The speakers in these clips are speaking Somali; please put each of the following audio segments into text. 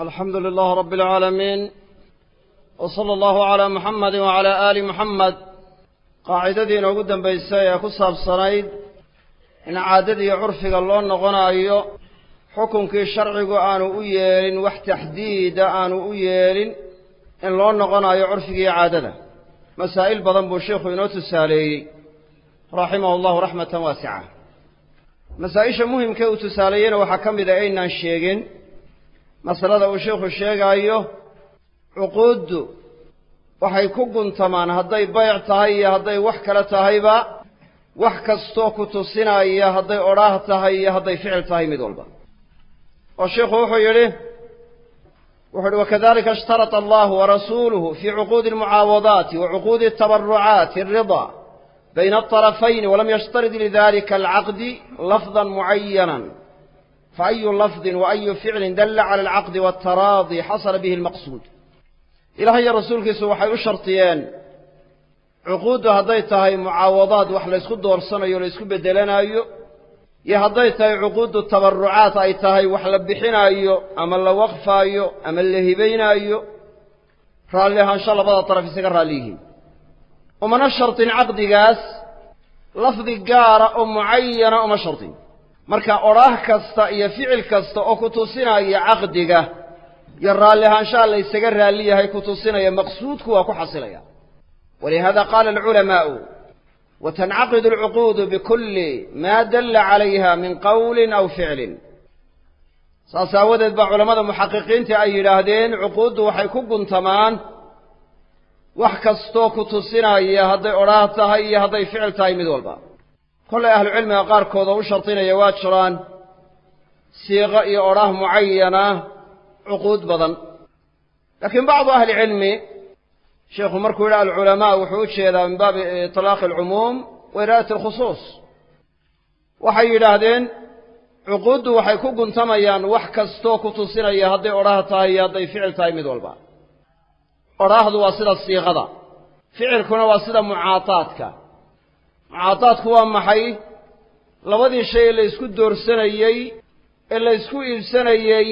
lilah rab اlcaalamiin w sala allahu calaa muxamadi wacalaa aali muxamed qaacidadii inoogu dambaysay ee ku saabsanayd in caadadiiyo curfiga loo noqonayo xukunkii sharcigu aanu u yeelin wax taxdiida aanu u yeelin in loo noqonayo curfigiiyo caadada. Masaa'il badan buu sheikhu inoo tusaaleeyey. Raximahu allahu raxmatan waasica masaa-isha muhimkee uu tusaaleeyeyna waxaa ka mid a aynaan sheegin masalada uu sheikhu sheegaayo cuquuddu waxay ku guntamaan hadday bayc tahay iyo hadday wax kale tahayba wax kastoo ku tusinaya hadday odhaah tahay iyo hadday ficil tahay mid walba. Oo sheikhu wuxuu yidhi wuxu uhi wakadalika ishtarata allahu warasuuluhu fii cuquudi almucaawadaati wa cuquudi atabarucaati alridaa bayna alطarafayni walam yashtarid lidalika alcaqdi lafdan mucayanan lafdin waayu ficlin dalla cala alcaqdi waataraadi xasala bihi almaqsuud. Ilaah iyo rasuulkiisu waxay u shartiyeen cuquuddu hadday tahay mucaawadaad wax laysku doorsanayo o laysku beddelanaayo iyo hadday tahay cuquuddu tabarucaad ay tahay wax la bixinaayo ama la waqfaayo ama la hibaynaayo raalli ahaansho labada daraf isaga raalli yihiin. Umana shartin caqdigaas lafdi gaara oo mucayana uma shartin marka odhaah kasta iyo ficil kasta oo ku tusinaya caqdiga iyo raalli ahaanshaha la ysaga raalli yahay ku tusinaya maqsuudku waa ku xasilaya. Walihada qaala alculamaa'u watancaqidu alcuquudu bikulli maa dalla calayha min qowlin aw ficlin. Saas aawadeed baa culammada muxaqiqiinta ay yidhaahdeen cuquuddu waxay ku guntamaan wax kastoo ku tusinaya hadday odhaah tahay iyo hadday ficil tahay mid walba kollay ahlucilmiga qaarkood oo u shardinaya waa jiraan siiqo iyo odhaah mucayana cuquud badan. Laakiin bacdu ahli cilmi sheikhu markuu yidhi alculamaa wuxuu u jeedaa min baabi itlaaqi alcumuum wa iraadati alkhusuus. Waxay yidhaahdeen cuquuddu waxay ku guntamayaan wax kastoo ku tusinaya hadday odhaah tahay iyo hadday ficil tahay mid walba. Odhaahdu waa sida siiqada ficilkuna waa sida mucaataadka mucaataadku waa maxay? Labadii shay ee la ysku doorsanayey ee la ysku iibsanayey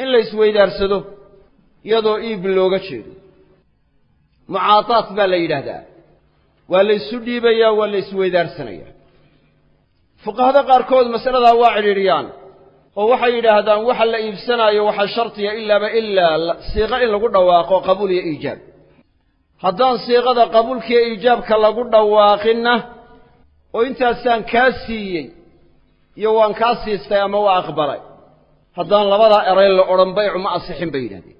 in la isweydaarsado iyadoo iib looga jeedo. Mucaataad baa la yidhaahdaa. Waa la ysu dhiibayaa waa la isweydaarsanaya. Fuqahada qaarkood masaladaa waa cidhiidhiyaan oo waxay yidhaahdaan waxa la iibsanaayo waxaa shartiya ilaaba ilaa siiqo in lagu dhawaaqo qabuul iyo iijaab haddaan siiqada qabuulkiiyo iijaabka lagu dhawaaqinna oo intaasaan kaa siiyey iyo waan kaa siistay ama waa aqbalay haddaan labadaa eray la odhan baycu ma asixin bay yidhahdeen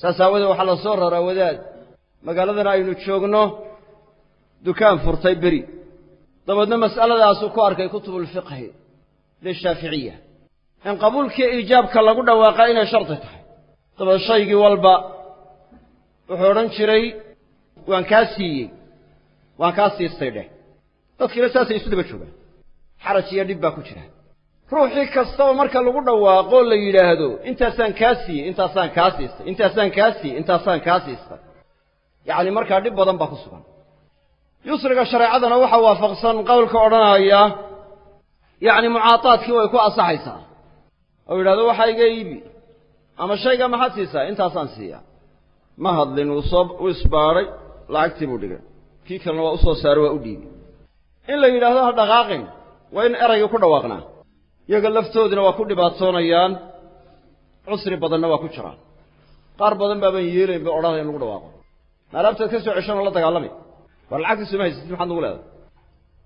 saas aawadeed waxaa la soo raraa wadaad magaaladan aynu joogno dukaan furtay beri. Dabeedna mas'aladaasuu ku arkay kutubulfiqhi lishaaficiya in qabuulkii iijaabka lagu dhawaaqaa inay shardi tahay. Dabeed shaygii walba wuxuu odhan jiray waan kaa siiyey waan kaa siistay dheh. Dadkiina saasay isu daba joogaan. Xaraj iyo dhib baa ku jira. Ruuxii kastaba marka lagu dhawaaqoo la yidhaahdo intaasaan kaa siiyey intaasaan kaa siistay intaasaan kaa siiyey intaasaan kaa siistay. Yacni markaa dhib badan baa ku sugan. Yusriga shareecadana waxaa waafaqsan qowlka odhanaya yacni mucaataadkii way ku ansaxaysaa. Oo yidhahdo waxaa iga iibi. Ama shayga maxaad siisaa intaasaan siiyaa ma hadlin wuu soo u isbaadhay lacagtii buu dhigay. Kii kalena waa u soo saaray waa u dhiibi in la yidhaahdo ha dhaqaaqin waa in eraygii ku dhawaaqnaa. Iyaga laftooduna waa ku dhibaatoonayaan cusri badanna waa ku jiraan. Qaar badan baaban yeelayn ba odhanaya in lagu dhawaaqo. Maalaabtaad ka soo ceshanoo la dagaalamay. War lacagtiisu ma haysatid maxaad nagu leedahay?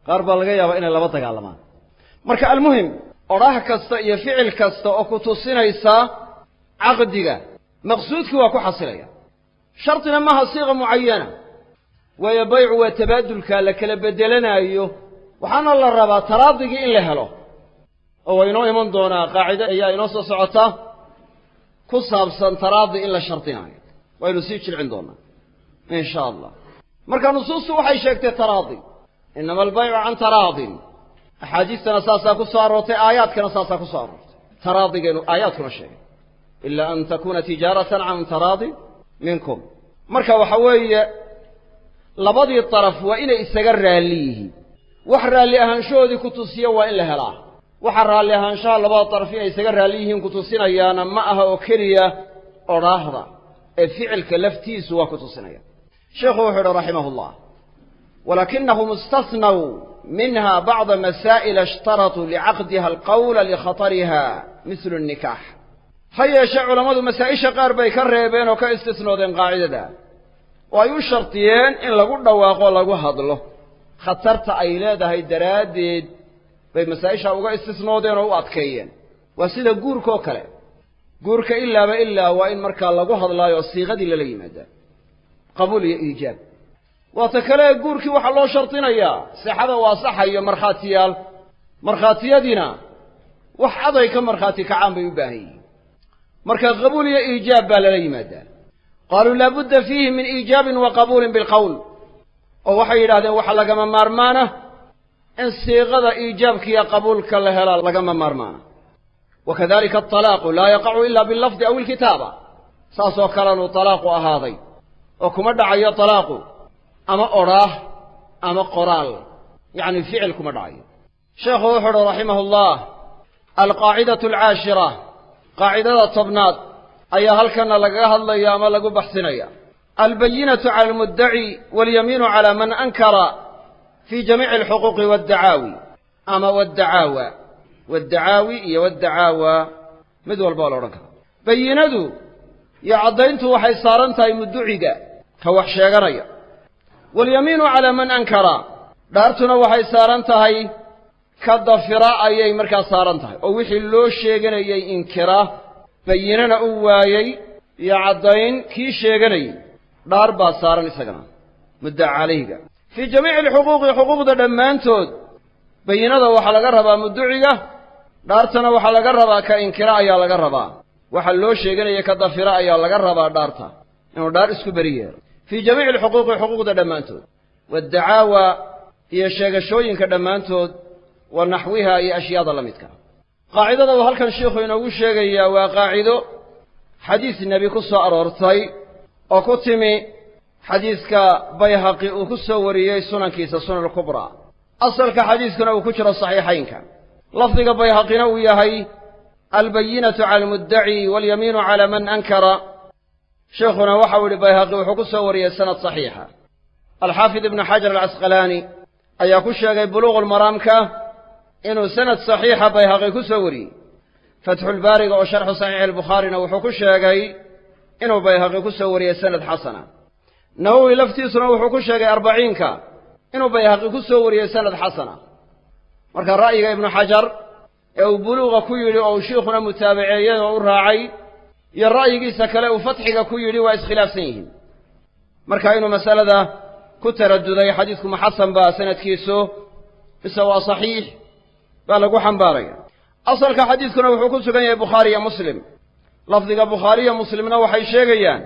Qaar baa laga yaabaa inay laba dagaalamaan. Marka almuhim odhaah kasta iyo ficil kasta oo ku tusinaysa caqdiga maqsuudkii waa ku xasilaya. Shartina maaha siiqa mucayana waayo baycu waa tabaadulka la kala beddelanaayo waxaana la rabaa taraadigii in la helo. Oo waa inoo iman doonaa qaacide ayaa inoo soo socota ku saabsan taraadi in la shardinaayo waynu sii jilcin doonaa in sha allah. Marka nusuustu waxay sheegtay taraadi. Inama albaycu can taraadin. Axaadiistana saasaa ku soo aroortay aayaadkana saasaa ku soo aroortay. Taraadigaynu aayaadkuna sheegay ilaa an takuuna tijaaratan can taraadin minkum. Marka waxa weeye labadii daraf waa inay isaga raalli yihiin. Wax raalli ahaanshahoodii ku tusiya waa in la helaa. Waxa raalli ahaanshaha labada taraf inay isaga raalli yihiin ku tusinayaana ma aha oo keliya odhaahda ee ficilka laftiisu waa ku tusinaya. Sheekhu wuxuu uhi raximahullah walaakinahum istasnaw minha bacda masaa'ila ishtaratuu licaqdiha alqawla likhatariha mislu nikaax. Ha yeeshee culammadu masaa'isha qaar bay ka reebeen oo ka istisnoodeen qaacidada oo ay u shardiyeen in lagu dhawaaqo lagu hadlo. Khatarta ay leedahay daraaddeed bay masaa-isha uga istisnoodeen oo u adkeeyeen. Waa sida guurkaoo kale. Guurka ilaaba ilaa waa in markaa lagu hadlaayo siiqadii lala yimaadaa. Qabuul iyo iijaab. Waata kale guurkii waxaa loo shardinayaa sixada waa saxayo markhaatiyaal. Markhaatiyadiina wax caday ka markhaati kacaan bay u baahan yihiin. Marka qabuul iyo iijaab baa lala yimaadaa qaaluu laabudda fiihi min iijaabin wa qabuulin bilqowl oo waxay yidhahdeen waxa lagama maarmaana in siiqada iijaabkiiyo qabuulka la helaa lagama maarmaana. Wa kadalika atalaaqu laa yaqacu ila billafdi aw ilkitaaba. Saasoo kalenuu talaaqu ahaaday. Oo kuma dhacayo talaaqu ama odhaah ama qoraal. Yacni ficil kuma dhacayo. Sheekhu wuxuu uhi raximahu llah alqaacidatu alcaashira qaacidada tobnaad ayaa halkana lagaga hadlaya ama lagu baxsinaya. Albayinatu cala almuddaci walyamiinu cala man ankara fi jamiici alxuquuqi waddacaawi. Ama waddacaawa. Waddacaawi iyo waddacaawa. Mid walba waa la odhan karaa. Bayinadu iyo caddayntu waxay saaran tahay mudduciga ka wax sheeganaya. Walyamiinu calaa man ankara. Dhaartuna waxay saaran tahay ka dafira ayay markaa saaran tahay. Oo wixii loo sheeganayay inkira bayinana u waayey iyo caddayn kii sheeganayay. Dhaar baa saaran isagana. Muddaca calayhiga fii jamiici alxuquuqi xuquuqda dhammaantood bayinada waxaa laga rabaa mudduciga dhaartana waxaa laga rabaa ka inkira ayaa laga rabaa. Waxa loo sheeganaya ka dafira ayaa laga rabaa dhaarta inuu dhaar isku beri yeero fii jamiici alxuquuqi xuquuqda dhammaantood waaddacaawa iyo sheegashooyinka dhammaantood wa naxwiha iyo ashyaada la midka qaacidada uu halkan sheikhu inoogu sheegayaa waa qaacido xadiis nebi ku soo aroortay oo ku timi xadiiska bayhaqi uu ku soo wariyey sunankiisa sunan alkubraa asalka xadiiskuna uu ku jiro saxiixaynka. Lafdiga bayhaqina uu yahay albayinatu cala almuddaci walyamiinu cala man ankara. Sheikhuna waxau yihi bayhaqi wuxuu ku soo wariyey sanad saxiixa. Alxaafid ibnu xajar alcasqalaani ayaa ku sheegay buluuqulmaraamka inuu sanad saxiixa bayhaqi ku soo wariyey. Fatxulbaariga oo sharxu saxiixi albukhaarina wuxuu ku sheegay inuu bayhaqi ku soo wariyey sanad xasana. Nawowi laftiisuna wuxuu ku sheegay arbaciinka inuu bayhaqi ku soo wariyey sanad xasana. Marka ra'yiga ibnu xajar ee uu buluuqa ku yidhi oo uu shiikhuna mutaabaceeyey oo u raacay iyo ra'yigiisa kale uu fatxiga ku yidhi waa iskhilaafsan yihiin. Marka inuu masalada ku taraduday xadiisku ma xasan baa sanadkiisu mise waa saxiix baa lagu xambaaraya asalka xadiiskuna wuxuu ku sugan yahay bukhaari iyo muslim. Lafdiga bukhaariyo muslimna waxay sheegayaan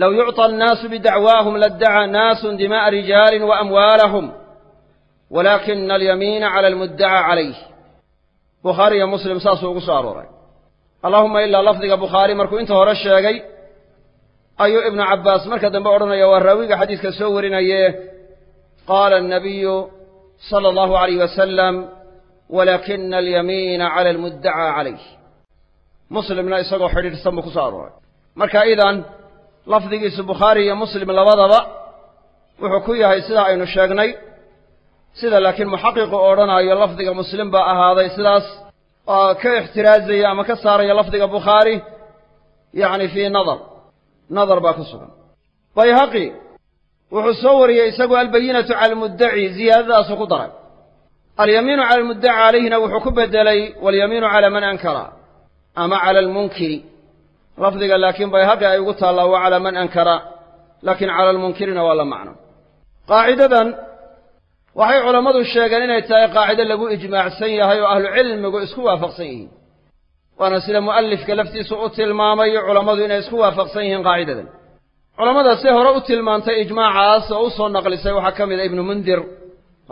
low yucطى annaasu bidacwaahum laddacaa naasun dima'a rijaalin wa amwaalahum walaakina alyamiina cala almuddaca calayh bukhaari iyo muslim saasuu ugu soo arooray. Allahuma ilaa lafdiga bukhaari markuu inta hore sheegay ayuu ibnu cabbaas marka dambe odhanaya waa raawiga xadiiska soo warinaye qaala annabiyu sala allahu alayh wasalam walaakina alyamiina cala almuddaca calayh muslimna isagoo xidhiidhsan buu ku soo arooray marka idan lafdigiisu bukhaari iyo muslim labadaba wuxuu ku yahay sidaa aynu sheegnay sida laakiin muxaqiqu odhanaayo lafdiga muslim baa ahaaday sidaas oo ka ixtiraazaya ama ka saaraya lafdiga bukhaari yacni fii nadar nadar baa ku sugan bayhaqi wuxuu soo wariyey isagu albayinatu cala almuddaci ziyaadadaasuu ku daray alyamiinu cala almuddaci calayhina wuxuu ku bedelay walyamiinu cala man ankara ama cala almunkiri. Lafdiga laakiin bayhaqi ay ugu taallaa waa calaa man ankara laakiin cala almunkirina waa la macno. Qaacidadan waxay culammadu sheegeen inay tahay qaacido lagu ijmaacsan yahay oo ahlucilmigu isku waafaqsan yihiin. Waana sida mu'alifka laftiisu u tilmaamay culammadu inay isku waafaqsan yihiin qaacidadan. Culammada si hore u tilmaantay ijmaacaas oo u soo naqlisay waxaa ka mid a ibnu mundir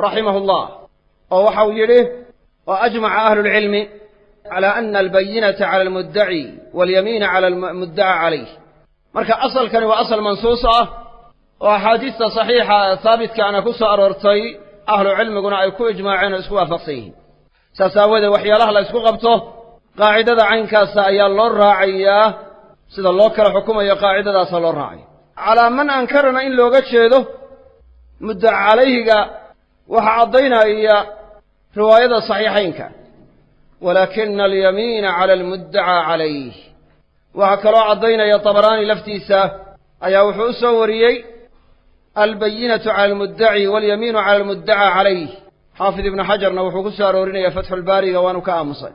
raximahu llah oo waxau yidhi wa ajmaca ahlulcilmi cala ana albayinata cala almuddaci walyamiina cala almuddaca calayh marka asalkani waa asal mansuus ah oo axaadiista saxiixa haabitkaana ku soo aroortay ahlu cilmiguna ay ku ijmaaceen oo isku waafaqsan yihiin. Saas aawadeed waxyaalaha la ysku qabto qaacidada caynkaasa ayaa loo raacayaa sida loo kala xukumayo qaacidadaasa loo raacaya calaa man ankarana in looga jeedo muddaca calayhiga waxaa caddaynaya riwaayada saxiixaynka. Walaakina alyamiina cala almuddacaa calayh. Waxaa kaloo caddaynaya tabaraani laftiisa ayaa wuxuu u soo wariyey albayinatu cala almuddaci walyamiinu cala almuddacaa calayh. Xaafid ibnu xajarna wuxuu ku soo aroorinaya fatxulbaariga waanu ka aamusay.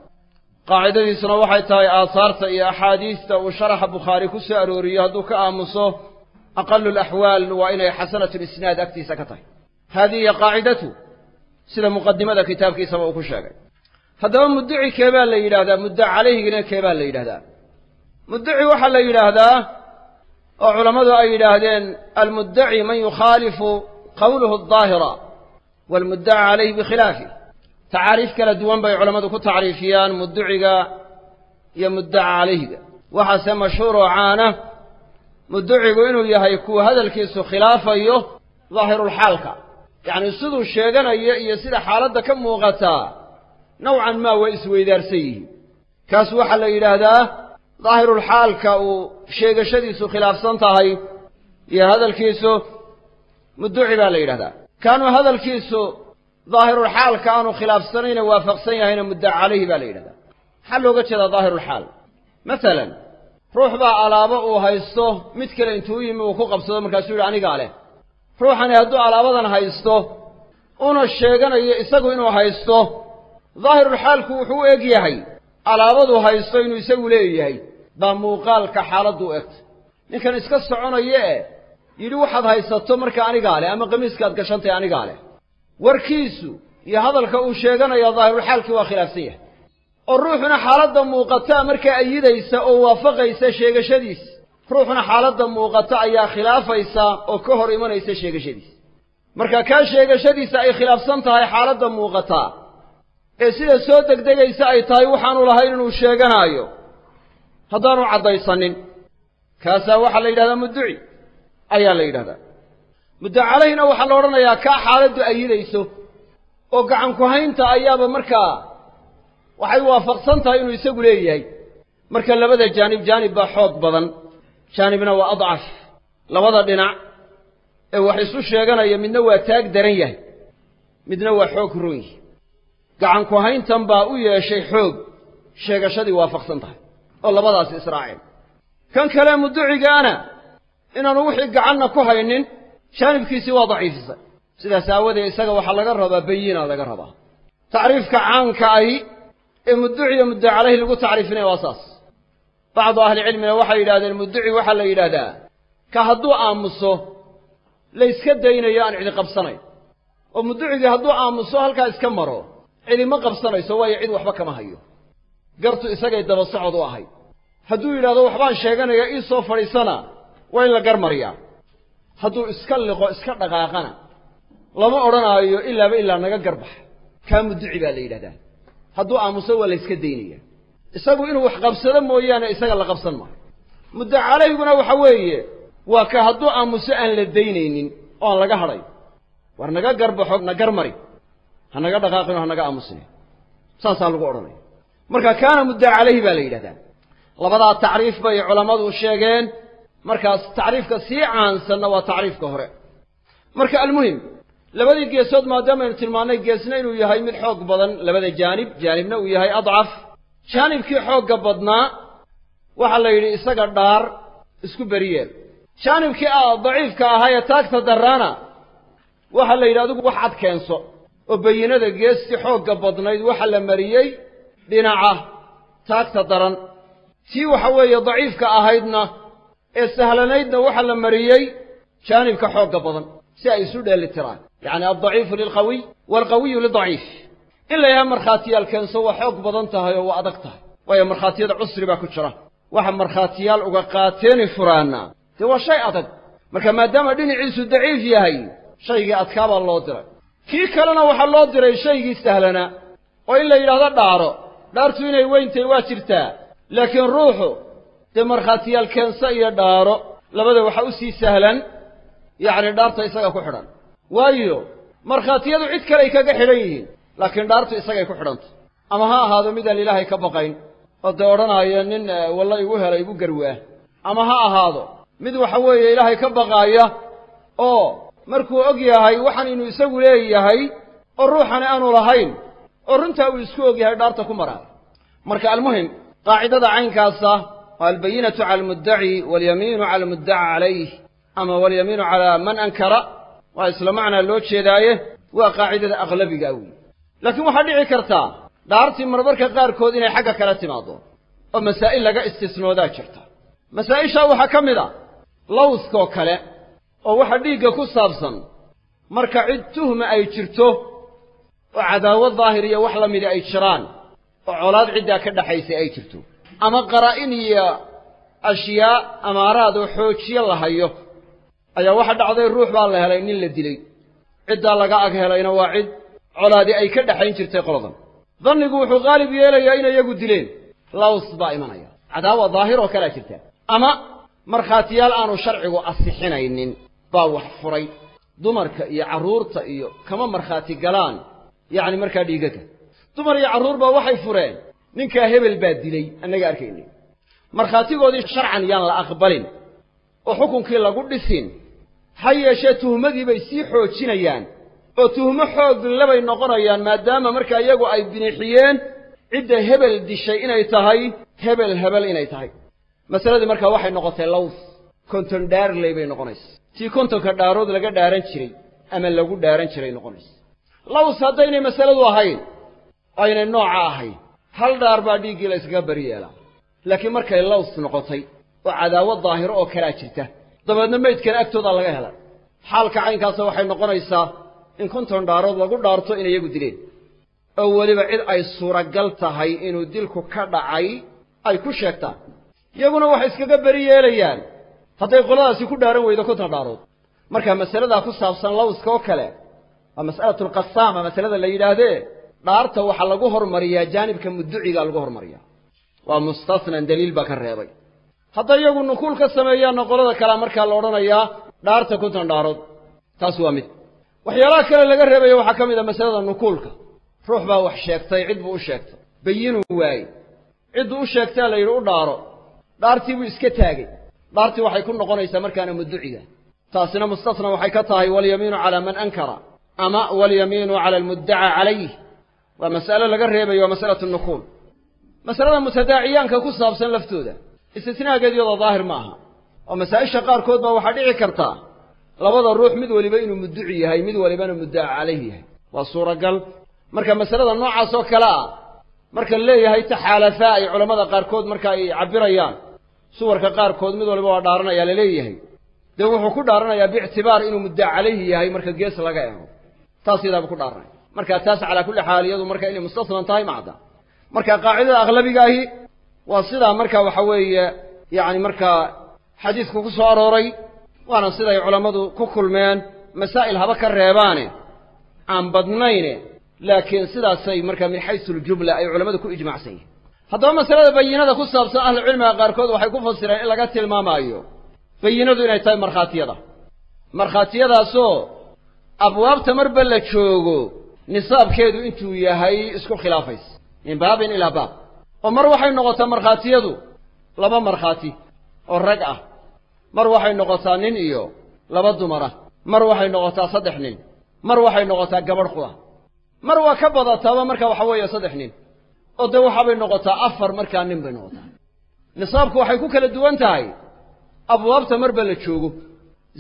Qaacidadiisuna waxay tahay aahaarta iyo axaadiista uu sharaxa bukhaari ku soo arooriyo hadduu ka aamuso aqalu laxwaal waa inay xasanatu lisnaad agtiisa ka tahay. Haadihi sida muqadimada kitaabkiisaba uu ku sheegay. Haddaba muddici keebaa la yidhahdaa muddac calayhigina keebaa la yidhahdaa muddaci waxaa la yidhaahdaa oo culammadu ay yidhaahdeen almuddaci man yukhaalifu qawluhu adaahira waalmuddaca calayhi bikhilaafi. Tacaariif kala duwan bay culammadu ku tacriifiyaan mudduciga iyo muddaca calayhiga. Waxaase mashhuur oo caana mudducigu inuu yahay kuwa hadalkiisu khilaafayo daahirulxaalka yacni siduu sheeganayo iyo sida xaaladda ka muuqataa nowcan maa way isweydaarsan yihiin kaas waxaa la yidhaahdaa daahirulxaalka uu sheegashadiisu khilaafsan tahay iyo hadalkiisu mudduci baa la yidhahdaa kaanuu hadalkiisu daahirulxaalka aanu khilaafsanayna waafaqsan yahayna muddaca calayhi baa la yidhahdaa maxaa looga jeedaa daahirulxaal masalan ruux baa alaabo uu haysto mid kale intuu yimi uu ku qabsado markaasuu yidhi anigaa leh ruuxani hadduu alaabadan haysto una sheeganayo isagu inuu haysto daahirulxaalku wuxuu u eg yahay alaabadu haysto inuu isagu leeyahay baa muuqaalka xaaladdu u egta ninkan iska soconaya e yidhi waxaad haysato marka anigaa leh ama qamiiskaad gashantahay anigaa leh. Warkiisu iyo hadalka uu sheeganaya daahirulxaalkii waa khilaafsan yahay. Oo ruuxuna xaaladda muuqata markaa ayidaysa oo waafaqaysa sheegashadiis ruuxuna xaaladda muuqata ayaa khilaafaysa oo ka hor imanaysa sheegashadiis marka kaa sheegashadiisa ay khilaafsan tahay xaaladda muuqataa ee sida soo degdegaysa ay tahay waxaanu lahayn inuu sheeganaayo haddaanu caddaysanin. Kaasaa waxaa la yidhahdaa mudduci? Ayaa la yidhahdaa. Muddaca calayhina waxaa la odhanayaa kaa xaaladdu ayidayso oo gacanku haynta ayaaba markaa waxay waafaqsan tahay inuu isagu leeyahay. Marka labada jaanib jaanib baa xoog badan jaanibna waa adcaf labada dhinac ee wax isu sheeganaya midna waa taag daran yahay midna waa xoog roon yahay. Gacanku hayntan baa u yeeshay xoog. Sheegashadii waafaqsan tahay oo labadaasi israaceen kan kale mudducigaana inaanu wixii gacanna ku haynin jaanibkiisii waa daciifisay. Sidaas aawadeed isaga waxaa laga rabaa bayina laga rabaa. Tacriifka caanka ahi ee mudduciya muddaca calayhi lagu tacriifinaya waa saas bacdu ahlicilmina waxay yidhahdeen mudduci waxaa la yidhaahdaa ka hadduu aamuso layska daynayo aan cidi qabsanayn. Oo mudducigii hadduu aamuso halkaa iska maro. Cidi ma qabsanayso waayo cid waxba kama hayo. Gartu isagay daba socod u ahayd hadduu yidhahdo waxbaan sheeganaya ii soo fadhiisana waa in la garmariyaa hadduu iska liqo iska dhaqaaqana lama odhanaayo ilaaba ilaa naga garbaxa kaa mudduci baa la yidhahdaa. Hadduu aamuso waa la yska daynaya isagu inuu wax qabsado mooyaane isaga la qabsan maayo muddaca calayguna waxa weeye waa ka hadduu aamuso aan la daynaynin oo laga hadhay. War naga garbaxo na garmari. Ha naga dhaqaaqino ha naga aamusine. Saasaa lagu odhanaya. Marka kaana muddaca calayhi baa la yidhahdaa labadaa tacriif bay culammadu sheegeen. Markaas tacriifka sii caansanna waa tacriifka hore. Marka almuhim labadii geesood maadaamaynu tilmaannay geesna inuu yahay mid xoog badan labada jaanib jaanibna uu yahay adcaf jaanibkii xoogga badnaa waxaa la yidhi isaga dhaar isku beriyeel jaanibkii a daciifka ahaa ee taagta darraana waxaa la yidhi adigu wax cad keenso oo bayinada geestii xoogga badnayd waxa la mariyey dhinaca taagta daran. Tii waxa weeye daciifka ahaydna ee sahlanaydna waxaa la mariyey jaanibka xoogga badan si ay isu dheelitiraan yacni aldaciifu lilqawiy waalqawiyu lidaciif in la markhaatiyaal keenso waa xoog badan tahay oo waa adag tahay waayo markhaatiyada cusri baa ku jira waxa markhaatiyaal uga qaateeni furaana dee waa shay adag marka maadaama dhinaciisu daciif yahay shaygii adkaabaa loo diray kii kalena waxaa loo diray shaygii sahlanaa oo in la yidhaahdo dhaaro dhaartu inay weyntahay waa jirtaa laakiin ruuxu dee markhaatiyaal keenso iyo dhaaro labada waxaa u sii sahlan yacni dhaarta isaga ku xidhan waayo markhaatiyadu cid kaley kaga xidhan yihiin laakiin dhaartu isagay ku xidhantay. Ama ha ahaado midaan ilaahay ka baqayn oo dee odhanaayo nin walla igu hela igu garwaa ama ha ahaado mid waxa weeye ilaahay ka baqaaya oo markuu og yahay waxaan inuu isagu leeyahay oo ruuxani aanu lahayn oo runtaa uu isku og yahay dhaarta ku maraa. Marka almuhim qaacidada caynkaasa waa albayinatu cala almuddaci walyamiinu cala almuddaca calayh ama walyamiinu calaa man ankara waa isla macnaa loo jeedaaye waa qaacidada aqlabiga wey laakiin waxaa dhici kartaa dhaartii marmarka qaarkood inay xagga kala timaado oo masaa'il laga istisnoodaa jirta. Masaa'ishaa waxaa ka mid a lawskoo kale oo waxa dhiigga ku saabsan marka cid tuhma ay jirto oo cadaawad daahir wax la mida ay jiraan oo colaad ciddaa ka dhaxaysay ay jirto. Ama qaraa'in iyo ashyaa amaaraad oo xoojiye la hayo ayaa waxa dhacday ruux baa la helay nin la dilay. Ciddaa laga ag helayna waa cid colaadi ay ka dhexayn jirtay qoladan. Dannigu wuxuu qaalib yeelayaa inay iyagu dileen. Laws baa imanaya. Cadaawa daahir oo kalea jirta. Ama markhaatiyaal aanu sharcigu asixinaynin baa wax furay. Dumarka iyo carruurta iyo kama markhaati galaan yacni markaa dhiigaga dumar iyo carruur baa waxay fureen. Ninkaa hebel baa dilay annaga arkaynay markhaatigoodii sharcan yaan la aqbalin. Oo xukunkii lagu dhisin ha yeeshee tuhmadii bay sii xoojinayaan oo tuhmo xoog labay noqonayaan maadaama markaa iyagu ay binixiyeen cidda hebel dishay inay tahay hebel hebel inay tahay. Masaladii markaa waxay noqotay laws konton dhaarley bay noqonaysa. Tii kontonka dhaarood laga dhaaran jiray ama lagu dhaaran jiray noqonaysa. Laws haddaynay masaladu ahayn aynay nooca ahayn. Hal dhaar baa dhiiggii la yskaga bari yeelaa. Laakiin markay laws noqotay oo cadaawad daahiro oo kalaa jirta. Dabeedna meydkana agtoodaa laga helay xaalka caynkaasa waxay noqonaysaa in konton dhaarood lagu dhaarto inay iyagu dileen. Oo weliba cid ay suuragal tahay inuu dilku ka dhacay ay ku sheegtaan. Iyaguna waxay iskaga beri yeelayaan. Hadday qoladaasi ku dhaaran weydo konton dhaarood. Marka masaladaa ku saabsan lawska oo kale waa mas'alatulqasaama masalada la yidhaahdee dhaarta waxaa lagu hormariyaa jaanibka mudducigaa lagu hormariyaa. Waa mustasnan daliil baa ka reebay. Hadday iyagu nukuul ka sameeyaanna qolada kalea markaa la odhanayaa dhaarta konton dhaarood. Taas waa mid waxyaalaha kale laga reebaya waxaa ka mid a masalada nukuulka. Ruux baa wax sheegtay cid buu u sheegtay. Bayinuu waayey. Cidduu u sheegtaa la yidhi u dhaaro. Dhaartii buu iska taagay. Dhaartii waxay ku noqonaysaa markaana mudduciga taasina mustasna waxay ka tahay walyamiinu calaa man ankara ama walyamiinu cala almuddaca calayh waa mas'alo laga reebayo waa masalatu nukuul. Masalada mutadaaciyaanka ku saabsan laftooda istisnaageed iyadoo daahir ma aha oo masaa'isha qaarkood baa waxaa dhici kartaa labada ruux mid waliba inuu mudduci yahay mid walibana muddaca calayh yahay. Waa suuragal. Marka masalada noocaas oo kale ah marka leeyahay taxaalafaa ay culammada qaarkood marka ay cabbirayaan suwarka qaarkood mid waliba waa dhaaranayaa la leeyahay dee wuxuu ku dhaaranayaa biictibaar inuu muddaca calayhi yahay marka gees laga eego. Taas yadaaba ku dhaaranaya marka taas calaa kulli xaal iyadu marka inay mustasnan tahay macda marka qaacidada akhlabigaahi waa sidaa marka waxa weeye yacni markaa xadiidku ku soo arooray waana siday culammadu ku kulmeen masaa'il haba ka reebaane aan badnayne laakiin sidaasay marka min xaysu aljumla ay culammadu ku ijmacsan yihiin haddaba masalada bayinada ku saabsan ahlucilmiga qaarkood waxay ku fasireen in laga tilmaamaayo bayinadu inay tahay markhaatiyada. Markhaatiyadaasoo abwaabta marba la joogo nisaabkeedu intuu yahay isku khilaafaysa min baabin ilaa baab. Oo mar waxay noqotaa markhaatiyadu laba markhaati oo rag ah mar waxay noqotaa nin iyo laba dumar ah mar waxay noqotaa saddex nin. Mar waxay noqotaa gabadh quda mar waa ka badataaba marka waxa weeye saddex nin. Oo dee waxaabay noqotaa afar markaa nin bay noqotaa. Nisaabku waxay ku kala duwan tahay. Abwaabta marba la joogo.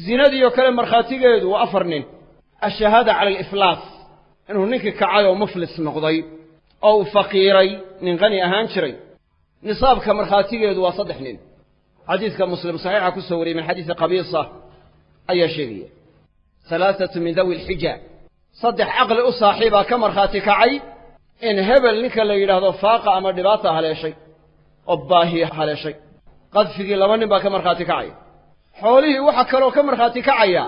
Zinadiioo kale markhaatigeedu waa afar nin. Ashahaada cala aliflaas inuu ninkii kacay oo muflis noqday. Oo uu faqiiray nin qani ahaan jiray. Nisaabka markhaatigeedu waa saddex nin xadiidka muslim saxiixa ku soo wariyey min xadiisi qabiisa ayaa sheegaya. Halaathatu min dawi alxija. Saddex caqli u saaxiibaa ka markhaati kacay in hebel ninka la yidhaahdo faaqa ama dhibaata haleeshay oo baahi haleeshay. Qadfigii laba nin baa ka markhaati kacaya xoolihii waxa kaloo ka markhaati kacaya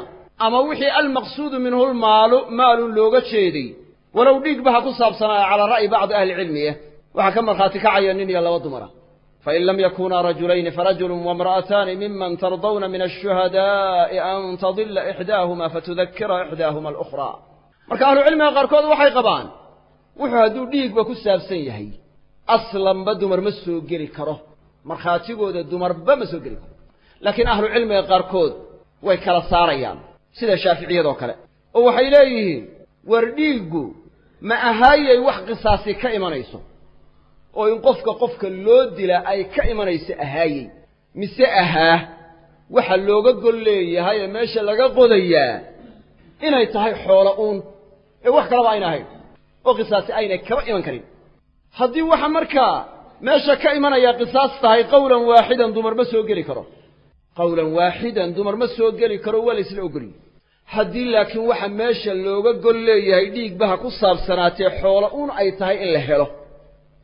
ama wixii almaqsuudu minhu lmaalu maalun looga jeeday walow dhiigba ha ku saabsanaa calaa ra'yi bacdi ahlicilmiya waxaa ka markhaati kacaya nin iyo laba dumara fain lam yakunaa rajulayni farajulun waimra'ataani miman tardawna min ashuhadaa'i an tadilla ixdaahuma fatudakira ixdaahuma alukhraa marka ahlucilmiga qaarkood waxay qabaan wuxuu hadduu dhiigba ku saabsan yahay aslanba dumar ma soo geli karo markhaatigooda dumarba ma soo geli karo laakiin ahlucilmiga qaarkood way kala saarayaan sida shaaficiyadoo kale oo waxay leeyihiin war dhiiggu ma ahaayay wax qisaasi ka imanayso oo in qofka qofka loo dila ay ka imanayso ahaayey. Mise ahaa waxa looga gol leeyahay ee meesha laga qodayaa inay tahay xoolo uun. Ee wax kalaba ayna ahayn oo qisaasi aynay kaba iman karin. Haddii waxa markaa meesha ka imanaya qisaas tahay qawlan waaxidan dumar ma soo geli karo. Qawlan waaxidan dumar ma soo geli karo waa la isla haddii laakiin waxa meesha looga gol leeyahay dhiigbaha ku saabsanaatee xoolo uun ay tahay in la helo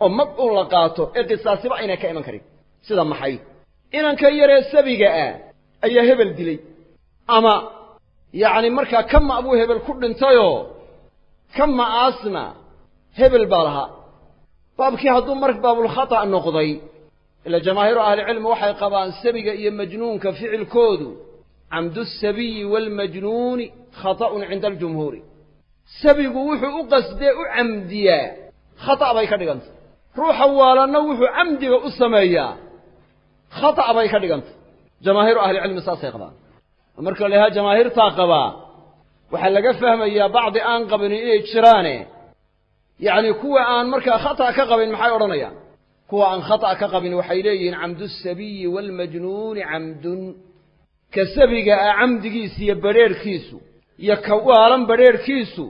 oo mag uun la qaato ee qisaasiba aynay ka iman karin. Sida maxay? Inanka yaree sabiga ah ayaa hebel dilay. Ama yacni markaa kama buu hebel ku dhintayoo kama aasna hebel baa lahaa. Baabkii hadduu mar baabulkhata' noqday ila jamaahiiru ahlicilmi waxay qabaan sabiga iyo majnuunka ficilkoodu camdu sabiyi waalmajnuuni khata'un cinda aljumhuuri. Sabigu wuxuu u qasdee u camdiyaa khata' bay ka dhigantay ruuxa waalanna wuxuu camdiga u sameeyaa. Khata' bay ka dhigantay. Jamaahiiru ahlicilmi saasay qabaan. Marka la yahaa jamaahiirtaa qabaa waxaa laga fahmayaa bacdi aan qabin inay jiraane. Yacni kuwa aan markaa khata' ka qabin maxay odhanayaan? Kuwa aan khata' ka qabin waxay leeyihiin camdu sabiyi waalmajnuuni camdun. Ka sabiga ah camdigiisa iyo badrheerhkiisu iyo ka waalan badrheerhkiisu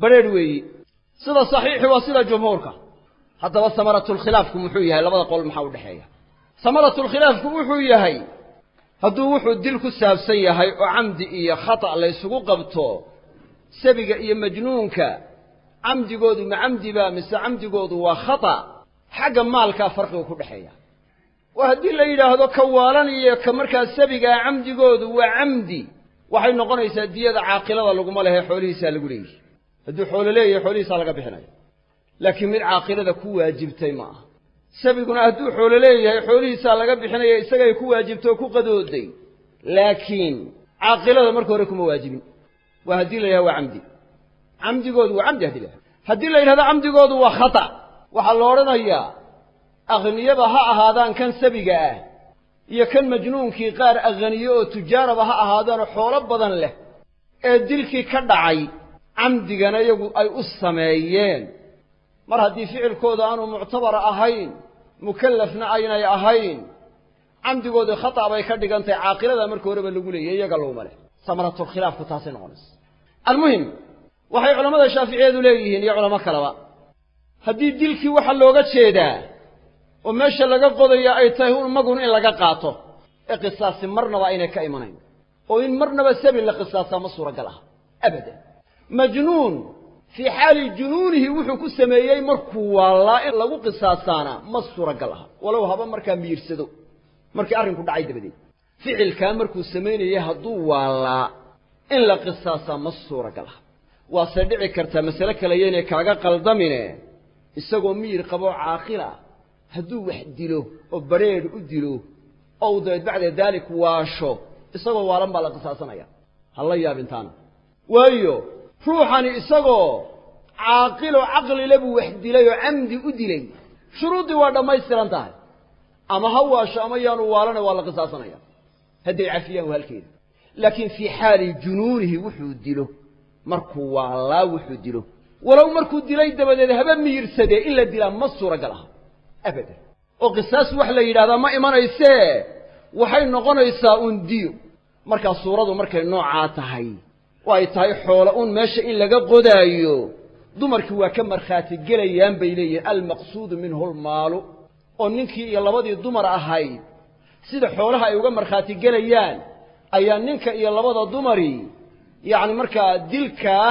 badrheer weeyi. Sida saxiixi waa sida jumhuurka haddaba samaratulkhilaafku muxuu yahay labada qol maxaa u dhexeeya samaratulkhilaafku wuxuu yahay hadduu wuxuu dil ku saabsan yahay oo camdi iyo khata' laysugu qabto sabiga iyo majnuunka camdigoodu ma camdi baa mise camdigoodu waa khata' xagga maalkaa farqigu ku dhexeeya oo haddii la yidhaahdo ka waalan iyo ka markaa sabigaa camdigoodu waa camdi waxay noqonaysaa diyada caaqilada laguma lehe xoolihiisaa lagu leeyahy hadduu xoolo leeyahay xoolihiisaa laga bixinaya laakiin mid caaqilada ku waajibtay ma aha. Sabiguna hadduu xoolo leeyahay xoolihiisaa laga bixinaya isagay ku waajibtay oo ku qadooday. Laakiin caaqilada marka hore kuma waajibin. Waa haddii la yidhahdo waa camdi. Camdigoodu waa camdi haddii la haddii la yidhahdo camdigoodu waa khata' waxaa la odhanayaa akhniyaba ha ahaadaan kan sabiga ah iyo kan majnuunkii qaar akhaniye oo tujaaraba ha ahaadaanoo xoolo badan leh ee dilkii ka dhacay camdigana iyagu ay u sameeyeen mar haddii ficilkooda aanu muctabara ahayn mukallafna aynay ahayn camdigoodii khata' bay ka dhigantahay caaqilada marka horeba lagu leeyahy iyaga laguma leh. Samaratulkhilaafku taasay noqonaysa. Almuhim waxay culammada shaaficiyadu leeyihiin iyo culamo kaleba. Haddii dilkii waxaa looga jeedaa oo meesha laga qodaya ay tahay un magun in laga qaato ee qisaasi marnaba aynay ka imanayn. Oo in marnaba sabil la qisaasaa ma suuragal ah abadan. Majnuun fii xaali junuunihi wuxuu ku sameeyey markuu waallaa in lagu qisaasaana ma suuragal aha. Walow haba markaa miirsado. Markii arrinku dhacay dabadeed. Ficilkaa markuu samaynayay hadduu waallaa in la qisaasaa ma suuragal aha. Waase dhici kartaa masale kale yaynay kaaga qaldamine. Isagoo miyir qaboo caaqila hadduu wax dilo oo badrheedh u dilo ou dabeed bacda daalik waasho isagoo waalan baa la qisaasanaya. Ha la waayo ruuxani isagoo caaqiloo caqlile buu wax dilay oo camdi u dilay. Shuruuddii waa dhammaystiran tahay. Ama ha waasho ama yaanu waalana waa la qisaasanaya hadday cafiyaan waa halkeeda. Laakiin fii xaali junuunihi wuxuu dilo. Markuu waalaa wuxuu dilo. Walow markuu dilay dabadeed haba miyirsadee in la dilaa ma suuragal aha. Abadan. Oo qisaas wax la yidhahdaa ma imanaysee. Waxay noqonaysaa uun diyo. Markaa suuradu markay noocaa tahay oo ay tahay xoolo uun meesha in laga qodaayo. Dumarkii waa ka markhaati gelayaan bay leeyihiin almaqsuudu minhu lmaalu oo ninkii iyo labadii dumar ahayd sida xoolaha ay uga markhaati gelayaan ayaa ninka iyo labada dumari yacni markaa dilkaa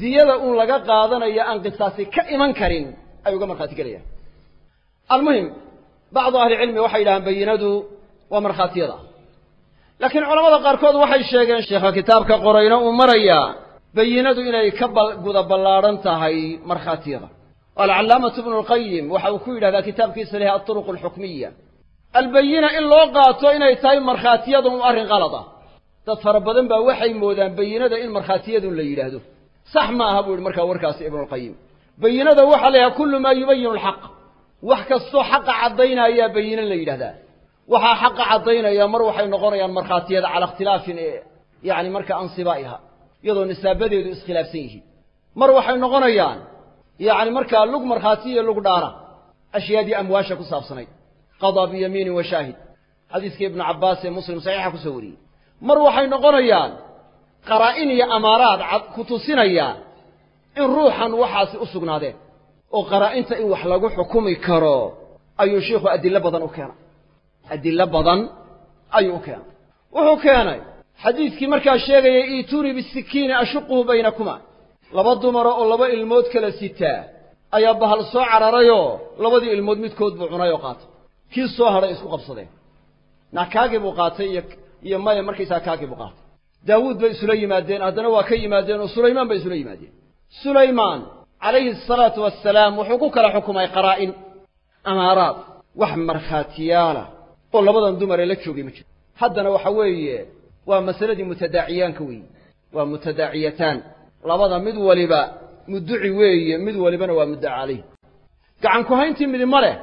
diyada uun laga qaadanaya aan qisaasi ka iman karin ay uga markhaati gelayaan. Almuhim bacdu ahlicilmi waxay yidhahaan bayinadu waa markhaatiyada laakiin culamada qaarkood waxay sheegeen sheekha kitaabka qorayna uu marayaa bayinadu inay ka guda ballaadhan tahay markhaatiyada. Alcallaamatu ibnu lqayim waxa uu ku yidhahdaa kitaabkiisa leh alturuq alxukmiya albayina in loo qaato inay tahay markhaatiyadu u arrin qalad ah dad fara badan baa waxay moodaan bayinada in markhaatiyadun la yidhaahdo. Sax ma aha buu yihi markaa warkaasi ibnulqayim bayinada waxaa la yidhaha kullu maa yubayinu alxaq wax kastoo xaqa caddaynaayaa bayine la yidhahdaa waxaa xaqa caddaynaya mar waxay noqonayaan markhaatiyada cala ikhtilaafin yacni marka ansibaa'iha iyadoo nisaabadeedu iskhilaafsan yihiin. Mar waxay noqonayaan yacni markaa lug markhaati iyo lug dhaara ashyaadii amwaasha ku saabsanayd qadaa biyamiinin wa shaahid. Xadiiskii ibnu cabbaas ee muslim saxiixa ku soo wariyey. Mar waxay noqonayaan qaraa'in iyo amaaraad cad ku tusinaya in ruuxan waxaasi u sugnaadeen oo qaraa'inta in wax lagu xukumi karo ayuu shiikhu adillo badan u keenay adillo badan ayuu u keenay. Wuxuu keenay xadiidkii markaa sheegaya iituunii bisikiini ashuquhu baynakuma. Laba dumara oo laba ilmood kala sitaa ayaa bahal soo cararayoo labadii ilmood midkood buu cunay oo qaatay. Kii soo hadhay isku qabsadeen. Nakaagii buu qaatay iyo iyo maya markaysaa kaagii buu qaatay. Daawuud bay isula yimaadeen haddana waa ka yimaadeen oo sulaymaan bay isula yimaadeen. Sulaymaan calayhi asalaatu wassalaam wuxuu ku kala xukumay qaraa'in amaaraad wax markhaatiyaala oo labadan dumar ee la joogay ma jiro. Haddana waxa weeye waa masaladii mutadaaciyaanka weeye. Waa mutadaaciyataan. Labada mid waliba mudduci weeye mid walibana waa muddaca calayh gacan ku hayntii midi ma leh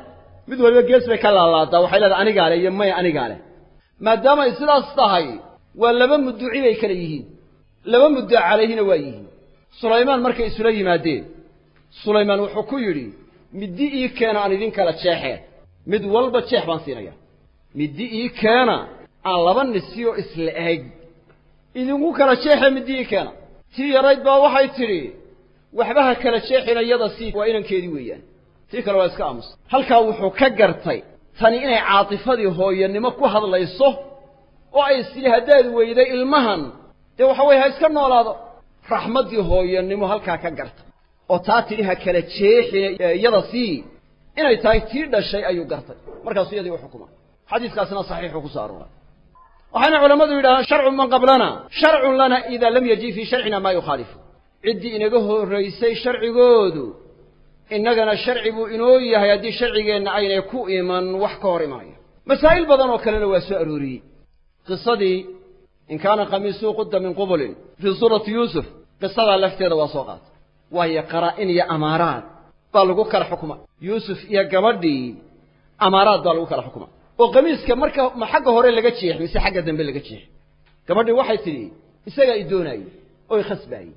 mid waliba gees bay ka laalaadaa waxay leedahay anigaa leh iyo maya anigaa leh. Maadaamay sidaas tahay waa laba mudduci bay kale yihiin. Laba muddaca calayhina waa yihiin. Sulaymaan markay isula yimaadeen sulaymaan wuxuu ku yidhi middi ii keena aan idin kala jeexeen mid walba jeex baan siinaya middi ii keena aan laba nisiyoo isla eg idinku kala jeexe middi ii keena. Tii yarayd baa waxay tidhi waxba ha kala jeexina yada sii waa inankeedii weeyaan. Tii kale waa iska aamusa halkaa wuxuu ka gartay tani inay caatifadii hooyanimo ku hadlayso oo ay isili haddaad weyday ilmahan dee waxa weye ha iska noolaado. Raxmaddii hooyanimo halkaa ka gartay oo taa tidhi ha kala jeexina iyada sii inay tahay tii dhashay ayuu gartay. Markaasuu iyadii u xukuma xadiiskaasna saxiixuu ku soo arooray. waxayna culammadu yidhahdaan sharcu man qablana. sharcun lana idaa lam yaji fii sharcina maa yukhaalifu. ciddii inaga horraysay sharcigoodu innagana sharci buu inoo yahay haddii sharcigeenna aynay ku iman wax ka hor imanaya masaa'il badan oo kalena waa soo arooriyey. qisadii in kaana khamiisuu qudda min qubulin fii suurati yuusuf qisadaa lafteeda waa soo qaatay. waayo qaraa'in iyo amaaraad baa lagu kala xukuma. yuusuf iyo gabadhii amaaraad baa lagu kala xukuma oo qamiiska marka ma xagga hore laga jeex mise xagga dambe laga jeex gabadhii waxay tidhi isagaa i doonaayey oo i khasbaayey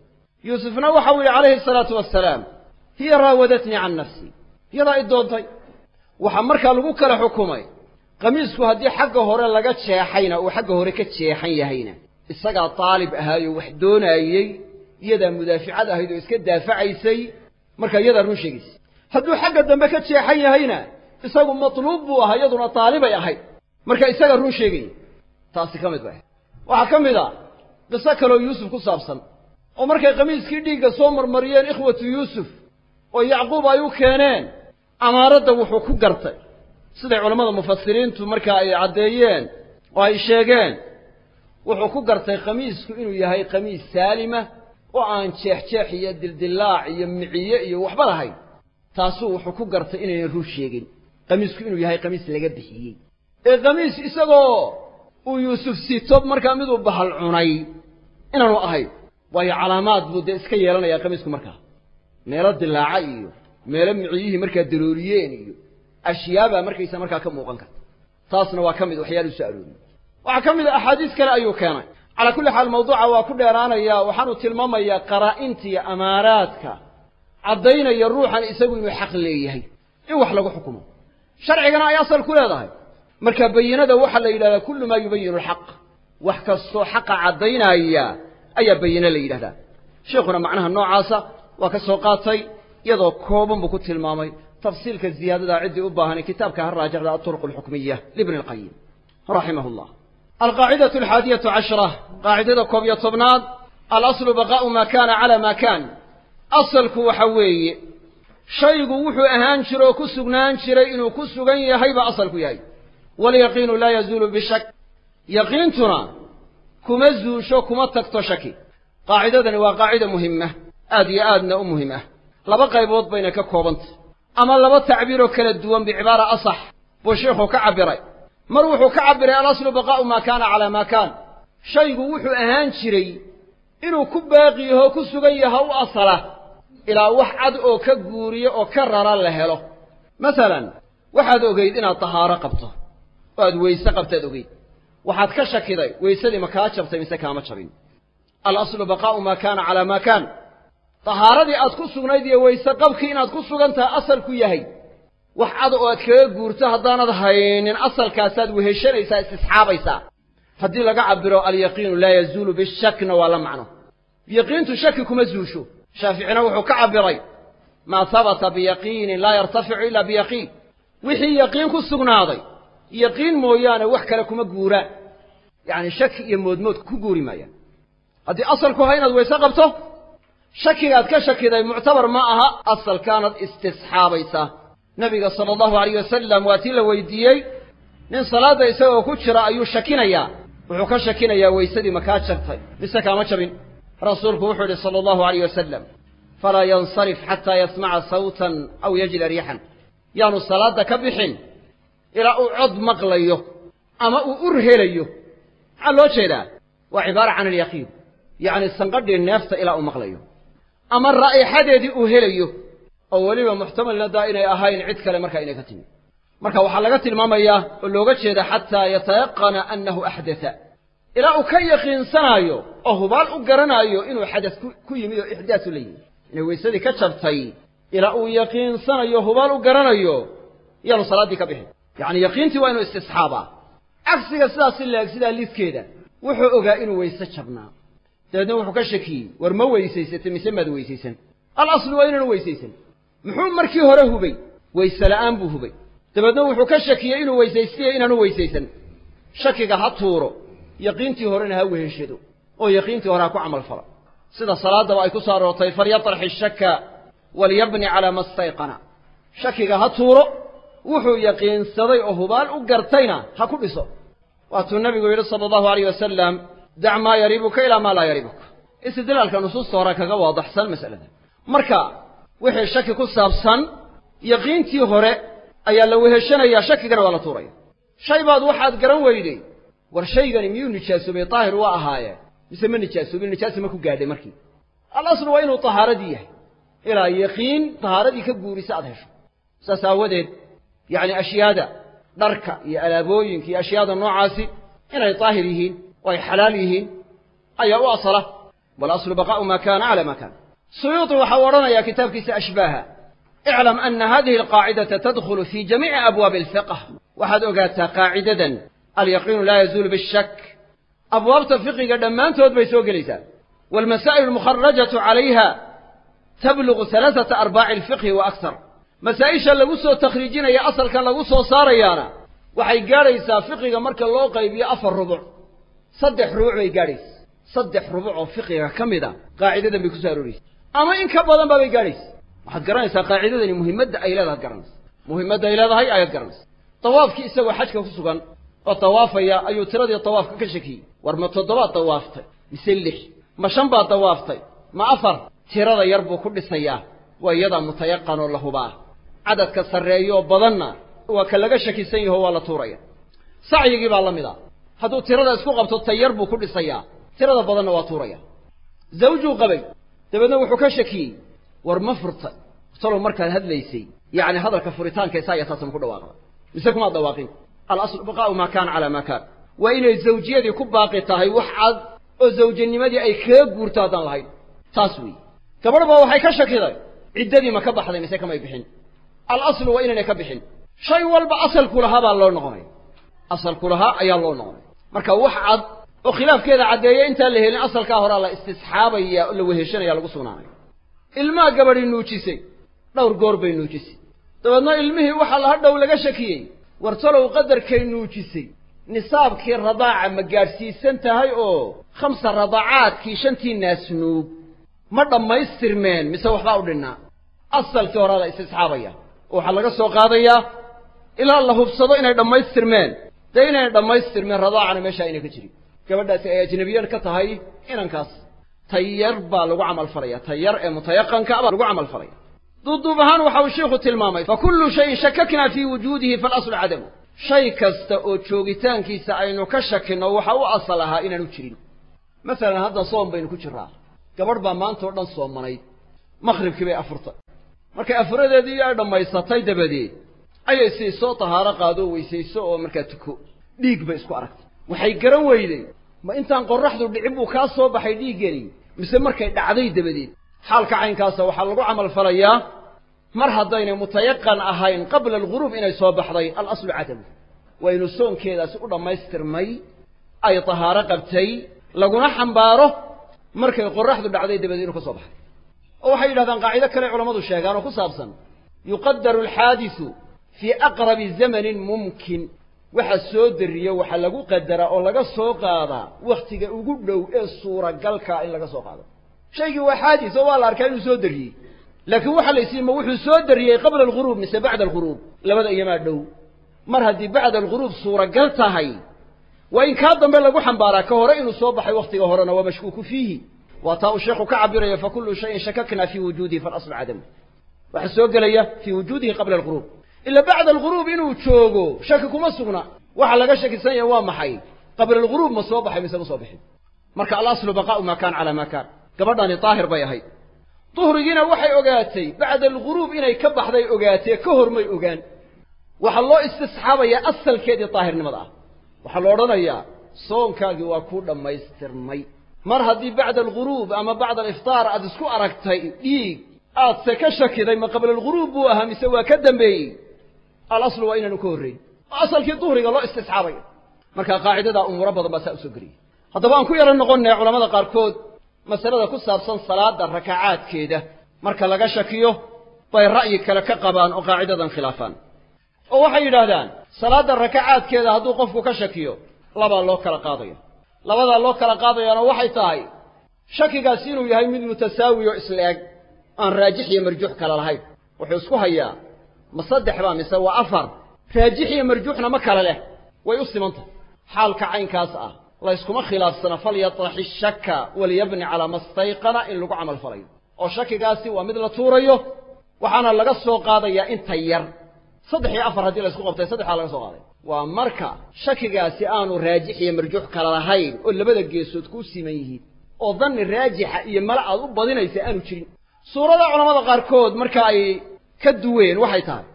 yuusufna waxau yidhi calayhi salaatu wassalaam hiya raawadatnii can nafsii iyadaa i doontay. Waxaa markaa lagu kala xukumay qamiisku haddii xagga hore laga jeexayna uu xagga hore ka jeexan yahayna. Isagaa daalib ahaayoo wax doonaayey iyadaa mudaaficad ahayd oo iska daafacaysay. Markaa iyadaa run sheegaysa. Hadduu xagga dambe ka jeexan yahayna isagu matluub buu ahaa iyaduna daalibay ahayd. Marka isaga run sheegaya taasi ka mid bay waxaa ka mid a qiso kaloo yuusuf ku saabsan oo markay qamiiskii dhiigga soo marmariyeen ikhwatu yuusuf oo yacquub ay u keeneen amaaradda wuxuu ku gartay. Siday culammada mufasiriintu markaa ay caddeeyeen oo ay sheegeen wuxuu ku gartay khamiisku inuu yahay khamiis saalima oo aan jeexjeex iyo dildillaac iyo miciye iyo waxba lahayn. Taasuu wuxuu ku gartay inaynan run sheegin qamiisku inuu yahay qamiis laga bixiyey. Ee qamiis isagoo uu yuusuf sito markaa miduu bahal cunay inaanu ahayn waayo calaamaad buu dee iska yeelanayaa qamiisku markaa. Meelo dilaaca iyo meelo miciyihii markaa darooriyeen iyo ashyaabaa markaysa markaa ka muuqan karta. Taasna waa ka mid waxyaalu soo arooriyey waxaa ka mid a axaadiis kale ayuu keenay. Calaa kulli xaal mawduuca waa ku dheeraanayaa waxaanu tilmaamayaa qaraa'inta amaaraadka caddaynaya ruuxan isagu inuu xaq leeyahay. In wax lagu xukumo sharcigana ay asal ku leedahay. Marka bayinada waxaa la yidhahdaa kullu maa yubayinu alxaq wax kastoo xaqa caddaynaya ayaa bayine la yidhahdaa. Sheikhuna macnaha noocaasa waa ka soo qaatay iyadoo kooban buu ku tilmaamay. Tafsiilka ziyaadadaa ciddii u baahanay kitaabka ha raajicda alturuq alxukmiya libni alqayim raximah llah alqaacidatu alxaadiyatu cashra qaacidada koob iyo tobnaad. Alaslu baqaa'u maa kaana calaa maa kaan asalku waxa weeye shaygu wuxuu ahaan jiro oo ku sugnaan jiray inuu ku sugan yahay baa asalku yahay. Waalyaqiinu laa yazuulu bishak. Yaqiintuna kuma zuusho kuma tagto shaki. Qaacidadani waa qaacida muhima aad iyo aadna u muhiim ah laba qaybood bayna ka koobantay ama laba tacbiiroo kala duwan bicibaara asax. Buu sheikhu ka cabbiray. Mar wuxuu ka cabbiray alaslu baqaa'u maa kaana calaa maa kaan. Shaygu wuxuu ahaan jiray inuu ku baaqi yaho ku sugan yaha u asala ilaa wax cad oo ka guuriyo oo ka rara la helo. Masalan waxaad ogeyd inaad tahaaro qabto oo aad weyse qabtaad ogeyd. Waxaad ka shakiday weysadii ma kaa jabtay mise kaama jabin. Alaslu baqaa'u maa kaana calaa maa kaan. Tahaaradii aad ku sugnayd iyo weyse qabkii inaad ku sugan tahay asalku yahay. Wax cad oo aad kaga guurto haddaanad haynin asalkaasaad weheshanaysaa istisxaabaysaa haddii laga cabiro alyaqiinu laa yazuulu bishakna waa la macno. Yaqiintu shaki kuma zuusho shaaficina wuxuu ka cabiray maa habata biyaqiinin laa yartaficu ila biyaqiin. Wixii yaqiin ku sugnaaday yaqiin mooyaane wax kale kuma guuraan yacni shaki iyo moodmood ku guuri maayaan. Haddii asalku ha inaad weyse qabto shakigaad ka shakiday muctabar ma aha asalkaanad istisxaabaysaa. Nabiga sala allahu alayh wasalam waa tii la weydiiyey nin salaadda isagoo ku jira ayuu shakinayaa. Wuxuu ka shakinayaa weysadii ma jabtay mise kaama jabin rasuulku wuxuu yidhi sala allahu alayh wasalam falaa yansarif xataa yasmaca sawtan aw yajida riixan. Yaanu salaadda ka bixin ilaa uu cod maqlayo ama uu ur helayo. Maxaa loo jeedaa? Waa cibaara can alyaqiin yacni sanqadhii neefta ilaa uu maqlayo. Ama raa'ixadeedii uu helayo oo weliba muxtamalna daa inay ahayn cid kale markaa inay ka timi. Marka waxaa laga tilmaamayaa oo looga jeeda xataa yatayaqana annahu axdatha ilaa uu ka yaqiinsanaayo oo hubaal u garanaayo inuu xadas ku yimid oo ixdaasu la yimid inay weysadii ka jabtay ilaa uu yaqiinsanayo hubaal u garanayo yaanu salaaddii ka bixin. Yacni yaqiintii waa inuu istisxaabaa. Cagsiga sidaas si laeg sidaa liiskeeda wuxuu ogaa inuu weyse jabnaa. Dabeedna wuxuu ka shakiyey war ma weysaysatay mise maad weysaysan? Alaslu waa inaanu weysaysan. Muxuu markii hore hubay? Weyse la'aan buu hubay. Dabeedna wuxuu ka shakiyey inuu weysaystiyo inaanu weysaysan. Shakiga ha tuuro yaqiintii horena ha weheshado oo yaqiintii hore ha ku camal falo sida salaaddaba ay ku soo aroortay falyatrax ishaka walyabni calaa ma stayqana shakiga ha tuuro wuxuu yaqiinsaday oo hubaal u gartayna ha ku dhiso. Waatuu nabigu yidhi sala allahu alayh wasalam dac maa yaribuka ilaa maa laa yaribuk istidlaalka nusuusta hore kaga waadaxsan mas'alada. Marka wixii shaki ku saabsan yaqiintii hore ayaa la weheshanayaa shakigana waa la tuuraya. Shay baad waxaad garan weyday war shaygani miyuu nijaasoobay daahir waa ahaaye. Mise ma nijaasoobin nijaasi ma ku gaadhay markii. Alaslu waa inuu tahaaradii yahay. Ilaa yaqiin tahaaradii ka guurisa aad hesho. Saas aawadeed yacni ashyaada dharka iyo alaabooyinka iyo ashyaada noocaasi inay daahir yihiin oo ay xalaal yihiin ayaa u asala. Walaslu baqaa'u maa kaana calaa maa kaana. Suyuuti waxau odhanayaa kitaabkiisa ashbaaha. Iclam ana hadihi alqaacidata tadkhulu fi jamiici abwaabi alfiqh. Waxaad ogaataa qaacidadan alyaqiinu laa yazuulu bishak abwaabta fiqiga dhammaantood bay soo gelaysaa waalmasaa'il almukharajatu calayha tablugu halaaثata arbaaci alfiqhi wa aktar masaa'isha lagu soo takhriijinaya asalkan lagu soo saarayaana waxay gaadhaysaa fiqiga marka loo qaybiyo afar rubuc saddex rubuc bay gaadhaysa saddex rubuc oo fiqiga ka mid a qaacidadan bay ku soo arooraysa ama in ka badan baabay gaadhaysa waxaad garanaysaa qaacidadani muhimmadda ay leedahay garanaysa muhimmadda ay leedahay ayaad garanaysa tawaafkii isagoo xajka ku sugan oo tawaafaya ayuu tiradii tawaafka ka shakiyey war ma toddobaad dawaaftay mise lix ma shan baad dawaaftay ma afar. Tirada yar buu ku dhisayaa waa iyadaa mutayaqan oo la hubaa. Cadadka sarreeyooo badanna waa ka laga shakisan yaho waa la tuuraya. Sacyigii baa la mid a. Hadduu tirada isku qabto tayar buu ku dhisayaa tirada badanna waa tuuraya. Zawjuu qabay dabeedna wuxuu ka shakiyey war ma furtay talow markaad hadlaysay yacni hadalka furitaanka isaa iyo taasa ma ku dhawaaqda. Mise kumaad dhawaaqin alaslu baqaa'u maa kaana calaa maa kaan waa inay zawjiyadii ku baaqi tahay wax cad oo zawjanimadii ay kaga guurto haddaan lahayn taas weeye. Gabadh baa waxay ka shakiday. Ciddadii ma ka baxday mise kamay bixin. Alaslu waa inaynay ka bixin. Shay walba asalku lahaa baa loo noqonaya asalku lahaa ayaa loo noqonaya marka wax cad oo khilaafkeeda caddeeya intaan la helin asalkaa horaa la istisxaabaya oo la weheshanaya lagu sugnaanaya. Ilmaha gabadhii nuujisay. Dhowr goor bay nuujisay. Dabeedna ilmihii waxaa la hadhow laga shakiyey war talow qadarkay nuujisay. Nisaabkii radaaca ma gaadhsiisan tahay oo khamsa radaacaadkii shantii naasnuug ma dhammaystirmeen mise waxbaa u dhinnaa asalkii horaa la istisxaabaya oo waxaa laga soo qaadayaa ilaa la hubsado inay dhammaystirmeen. Dee inayna dhammaystirmeen radaacana meeshaa ayna ka jirin. Gabadhaasi ay ajnabiyad ka tahay inankaas. Tayar baa lagu camal falaya tayar ee mutayaqanka baa lagu camal falaya duuduub ahaan waxa uu sheikhu tilmaamay fa kullu shayin shakaknaa fii wujuudihi falaslu cadamu. Shay kasta oo joogitaankiisa aynu ka shakinno waxa u asal ahaa inaanu jirin. Masalan hadda soom baynu ku jiraa gabadh baa maanta oo dhan soomanayd maqhribkii bay afurtay. Markay afuradeedii ay dhammaysatay dabadeed ayay sii soo tahaaro qaado oo weysayso oo markaa tuko. Dhiig bay isku aragtay. Waxay garan weyday ma intaan qorraxdu dhicin buu kaa soo baxay dhiiggani mise markay dhacday dabadeed xaalka caynkaasa waxaa lagu camal falayaa mar haddaynay mutayaqan ahayn qabla alguruub inay soo baxday alaslu cadamu waa inuu soonkeedaasi u dhammaystirmay ay tahaaro qabtay laguna xambaaro markay qorraxdu dhacday dabadeed inuu ka soo baxay. Oo waxay yidhahdaan qaacido kale culammadu sheegaan oo ku saabsan yuqadaru alxaadisu fii aqrabi zamanin mumkin. Waxa soo dariyo waxaa lagu qadaraa oo laga soo qaadaa wakhtiga ugu dhow ee suuragalkaa in laga soo qaado shaygii waa xaadis oo waa la arkaa inuu soo dariyey. Laakiin waxaa la ysiima wuxuu soo dariyey qabla alguruub mise bacda alguruub labada iyamaa dhow. Mar haddii bacda alguruub suuragal tahay waa in kaa dambe lagu xambaaraa ka hore inuu soo baxay wakhtiga horena waa mashkuuku fiihi. Waa taa uu sheekhu ka cabiraya fa kullu shayin shakakna fii wujuudihi falaslu cadamu waxaa soo gelaya fii wujuudihi qabla alguruub ila bacda alguruub inuu joogo shaki kuma sugna. Waxa laga shakisan yahay waa maxay? Qabla alguruub ma soo baxay mise ma soo bixin? Marka alaslu baqaa'u maa kaan calaa gabadhani daahir bay ahayd. Duhrigiina waxay ogaatay bacda alguruub inay ka baxday ogaatee ka hor may ogaan. Waxaa loo istisxaabayaa asalkeedii daahirnimada ah. Waxaa la odhanayaa soonkaagii waa kuu dhammaystirmay. Mar haddii bacda alguruub ama bacda aliftaar aad isku aragtay dhiig aadse ka shakiday ma qabla alguruub buu ahaa mise waa ka dambeeyey? Alaslu waa inaanu ka horrayn oo asalkii duhriga loo istisxaabayo marka qaacidadaa umuuro badan baa saa u soo geliyay haddaba aan ku yaro noqonnay culamada qaarkood masalada ku saabsan salaada rakacaadkeeda. Marka laga shakiyo bay ra'yi kale ka qabaan oo qaacidadan khilaafaan. Oo waxay yidhaahdaan salaadda rakacaadkeeda hadduu qofku ka shakiyo labaa loo kala qaadaya. Labadaa loo kala qaadayaana waxay tahay shakigaasi inuu yahay mid mutasaawi oo isla-eg aan raajix iyo marjuux kala lahayn. Wuxuu isku hayaa ma saddex baa mise waa afar. Raajix iyo marjuuxna ma kale leh way u simantahy xaalka caynkaas ah layskuma khilaafsana falyatraxi shaka waliyabni calaa ma stayqana in lagu camal falayo. oo shakigaasi waa mid la tuurayo waxaana laga soo qaadayaa inta yar. Saddex iyo afar haddii laysku qabtay saddexdaa laga soo qaaday. Waa marka shakigaasi aanu raajix iyo marjuux kala lahayn oo labada geesood kuu siman yihiin oo danni raajixa iyo mala aad u badinaysa aanu jirin. Suurada culammada qaarkood marka ay ka duween waxay tahay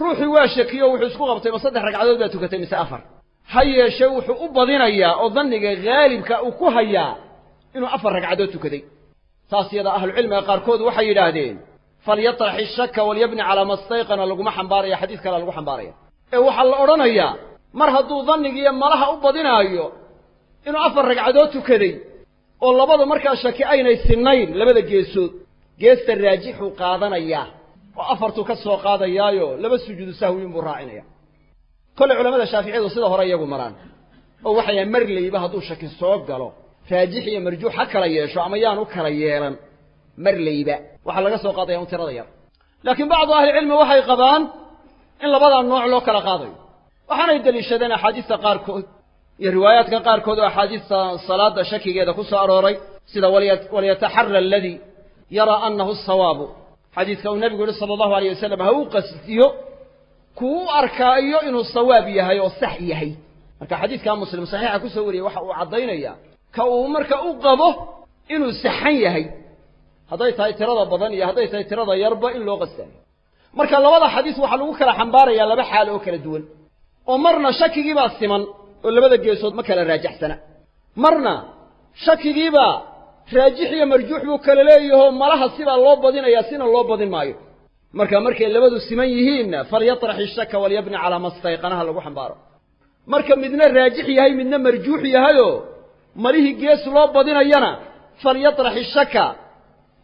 ruuxii waa shakiyo wuxuu isku qabtay ma saddex ragcadood baa tukatay mise afar ha yeeshee wuxuu u badinayaa oo danniga haalibka uu ku hayaa inuu afar ragcadood tukaday. Taas iyada ahlucilmiga qaarkood waxay yidhaahdeen falyatrax ishaka walyabni calaa ma stayqana laguma xambaaraya xadiis kalea lagu xambaaraya. Ee waxaa la odhanayaa mar hadduu dannigiiyo malaha u badinaayo inuu afar ragcadood tukaday oo labadu markaa shaki aynay sinnayn labada geesood geesta raajixuu qaadanayaa oo afartuu ka soo qaadayaayo laba sujuudu sahwiin buu raacinaya kolley culamada shaaficiyadu sida hore iyagu maraan. Oo waxay yahay marleyba hadduu shaki soo galo raajix iyo marjuux ha kala yeesho ama yaan u kala yeelan marleyba waxaa laga soo qaadaya un tirada yar. Laakiin bacdu ahlicilmi waxay qabaan in labadaa nooc loo kala qaadayo. Waxaanay deliishadeen axaadiista qaarkood iyo riwaayaadka qaarkood oo axaadiista salaada shakigeeda ku soo arooray sida waliyataxara aladii yaraa annahu sawaabu xadiidka uu nebigu yihi sala allahu alayh wasalam ha uu qasdiyo kuu u arkaayo inuu sawaab yahay oo sax yahay. Marka xadiidkaa muslim saxiixa ku soo wariyey waxa uu caddaynayaa ka uu marka u qabo inuu saxan yahay. Hadday tahay tirada badan iyo hadday tahay tirada yarba in loo qastaayo marka labada xadiis waxaa lagu kala xambaarayaa laba xaal oo kala duwan. Oo marna shakigiibaa siman oo labada geesood ma kala raajaxsana. Marna shakigiibaa raajix iyo marjuux buu kala leeyahoo malaha sibaa loo badinayaa sina loo badin maayo marka markay labadu siman yihiinna falyatrax ishaka walyabni calaa ma stayqanaha lagu xambaaro. Marka midna raajix yahay midna marjuux yahayoo malihii gees loo badinayana falyatrax ishaka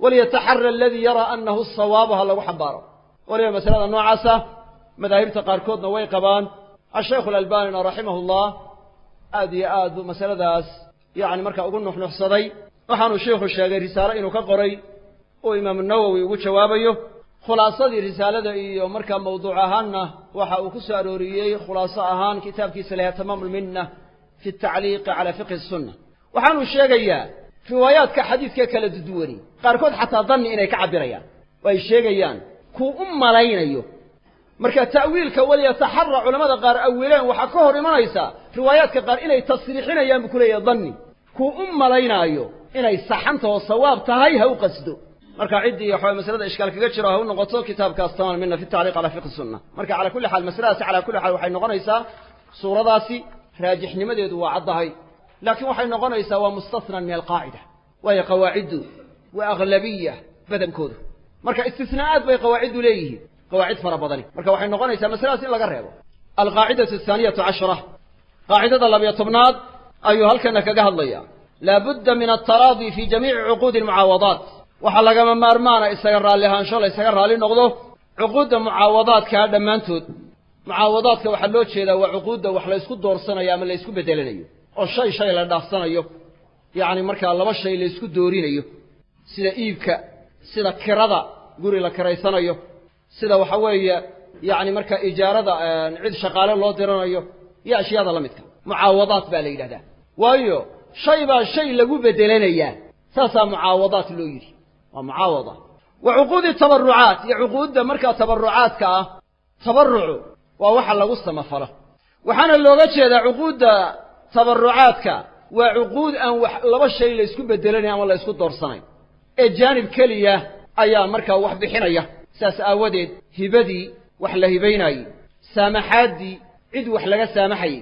waliyataxara aladii yaraa annahu sawaabu ha lagu xambaaro. Waliba masalada noocaasa madaahibta qaarkoodna way qabaan. Ashaykhu alalbanina raximahu llah aad iyo aad masaladaas yacni marka ugu nuxnuxsaday. Waxaanuu sheikhu sheegay risaalo inuu ka qoray oo imaamu nawowi ugu jawaabayo khulaasadii risaalada iyo markaa mawduuc ahaanna waxa uu ku soo arooriyey khulaaso ahaan kitaabkiisa lahaa tamaamu lminna fi tacliiqi calaa fiqhi sunna waxaanuu sheegayaa riwaayaadka xadiidka kala duduwani qaarkood xataa danni inay ka cabirayaan oo ay sheegayaan kuu u malaynayo. Marka ta'wiilka waliyataxara culamada qaar awileen waxaa ka hor imanaysa riwaayaadka qaar inay tasriixinayaan buu ku leeyahay danni kuu u malaynaayo inay saxanta oo sawaab tahay ha u qasdo marka ciddii masalada ishkaal kaga jiro ha u noqoto kitaabkaas tamaan mina fi tacliiq calaa fiqhi sunna marka calaa kulli xaal masaladaasi calaa kulli xaal waxay noqonaysaa suuradaasi raajixnimadeedu waa caddahay. Laakiin waxay noqonaysaa waa mustasnan min alqaacida waayo qawaaciddu waa aglabiya badankoodu. Marka istisnaa'aad bay qawaaciddu leeyihiin qawaacid fara badani. Marka waxay noqonaysaa masaladaas in laga reebo. Alqaacidatu athaaniyatu cashara qaacidada labiyo tobnaad ayuu halkana kaga hadlaya laabudda min altaraadi fi jamiici cuquudi almucaawadaat waxaa lagama maarmaana isaga raalli ahaansho la ysaga raalli noqdo cuquudda mucaawadaadkaa dhammaantood. Mucaawadaadka waxaa loo jeedaa waa cuquudda wax la ysku doorsanayo ama la ysku bedelanayo. Oo shay shay la dhaafsanayo yacni markaa laba shay la ysku doorinayo. Sida iibka sida kirada guri la kiraysanayo. Sida waxa weeye yacni markaa ijaarada cid shaqaale loo diranayo. Iyo ashyaada la midka. Mucaawadaat baa la yidhahdaa. Waayo shay baa shay lagu bedelanayaa. Saasaa mucaawadaat loo yidhi waa mucaawada wa cuquudi tabarucaat iyo cuquudda markaa tabarucaadka ah tabarucu waa waxa lagu samafalo. Waxaana looga jeedaa cuquudda tabarucaadka waa cuquud aan wax laba shay la ysku bedelanayn ama la ysku doorsanayn. Ee jaanib keliya ayaa markaa wax bixinaya. Saas aawadeed hibadii wax la hibaynaayey saamaxaaddii cid wax laga saamaxayey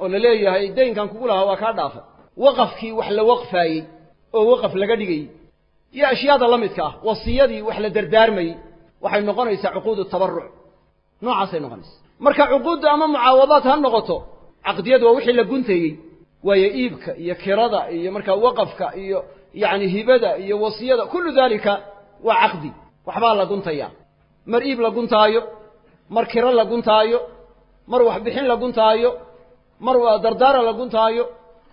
oo la leeyahay daynkan kugu lahaa waa kaa dhaafay waqafkii wax la waqfaayey oo waqaf laga dhigayey iyo ashyaada la midka ah wasiyadii wax la dardaarmayey waxay noqonaysaa cuquudu tabaruc noocaasay noqonaysa marka cuquudda ama mucaawadaad ha noqoto caqdiyadu waa wixii la guntayey waayo iibka iyo kirada iyo markaa waqafka iyo yacni hibada iyo wasiyada kullu daalika waa caqdi. Waxbaa la guntayaa. Mar iib la guntaayo mar kiro la guntaayo mar waxbixin la guntaayo mar dardaara la guntaayo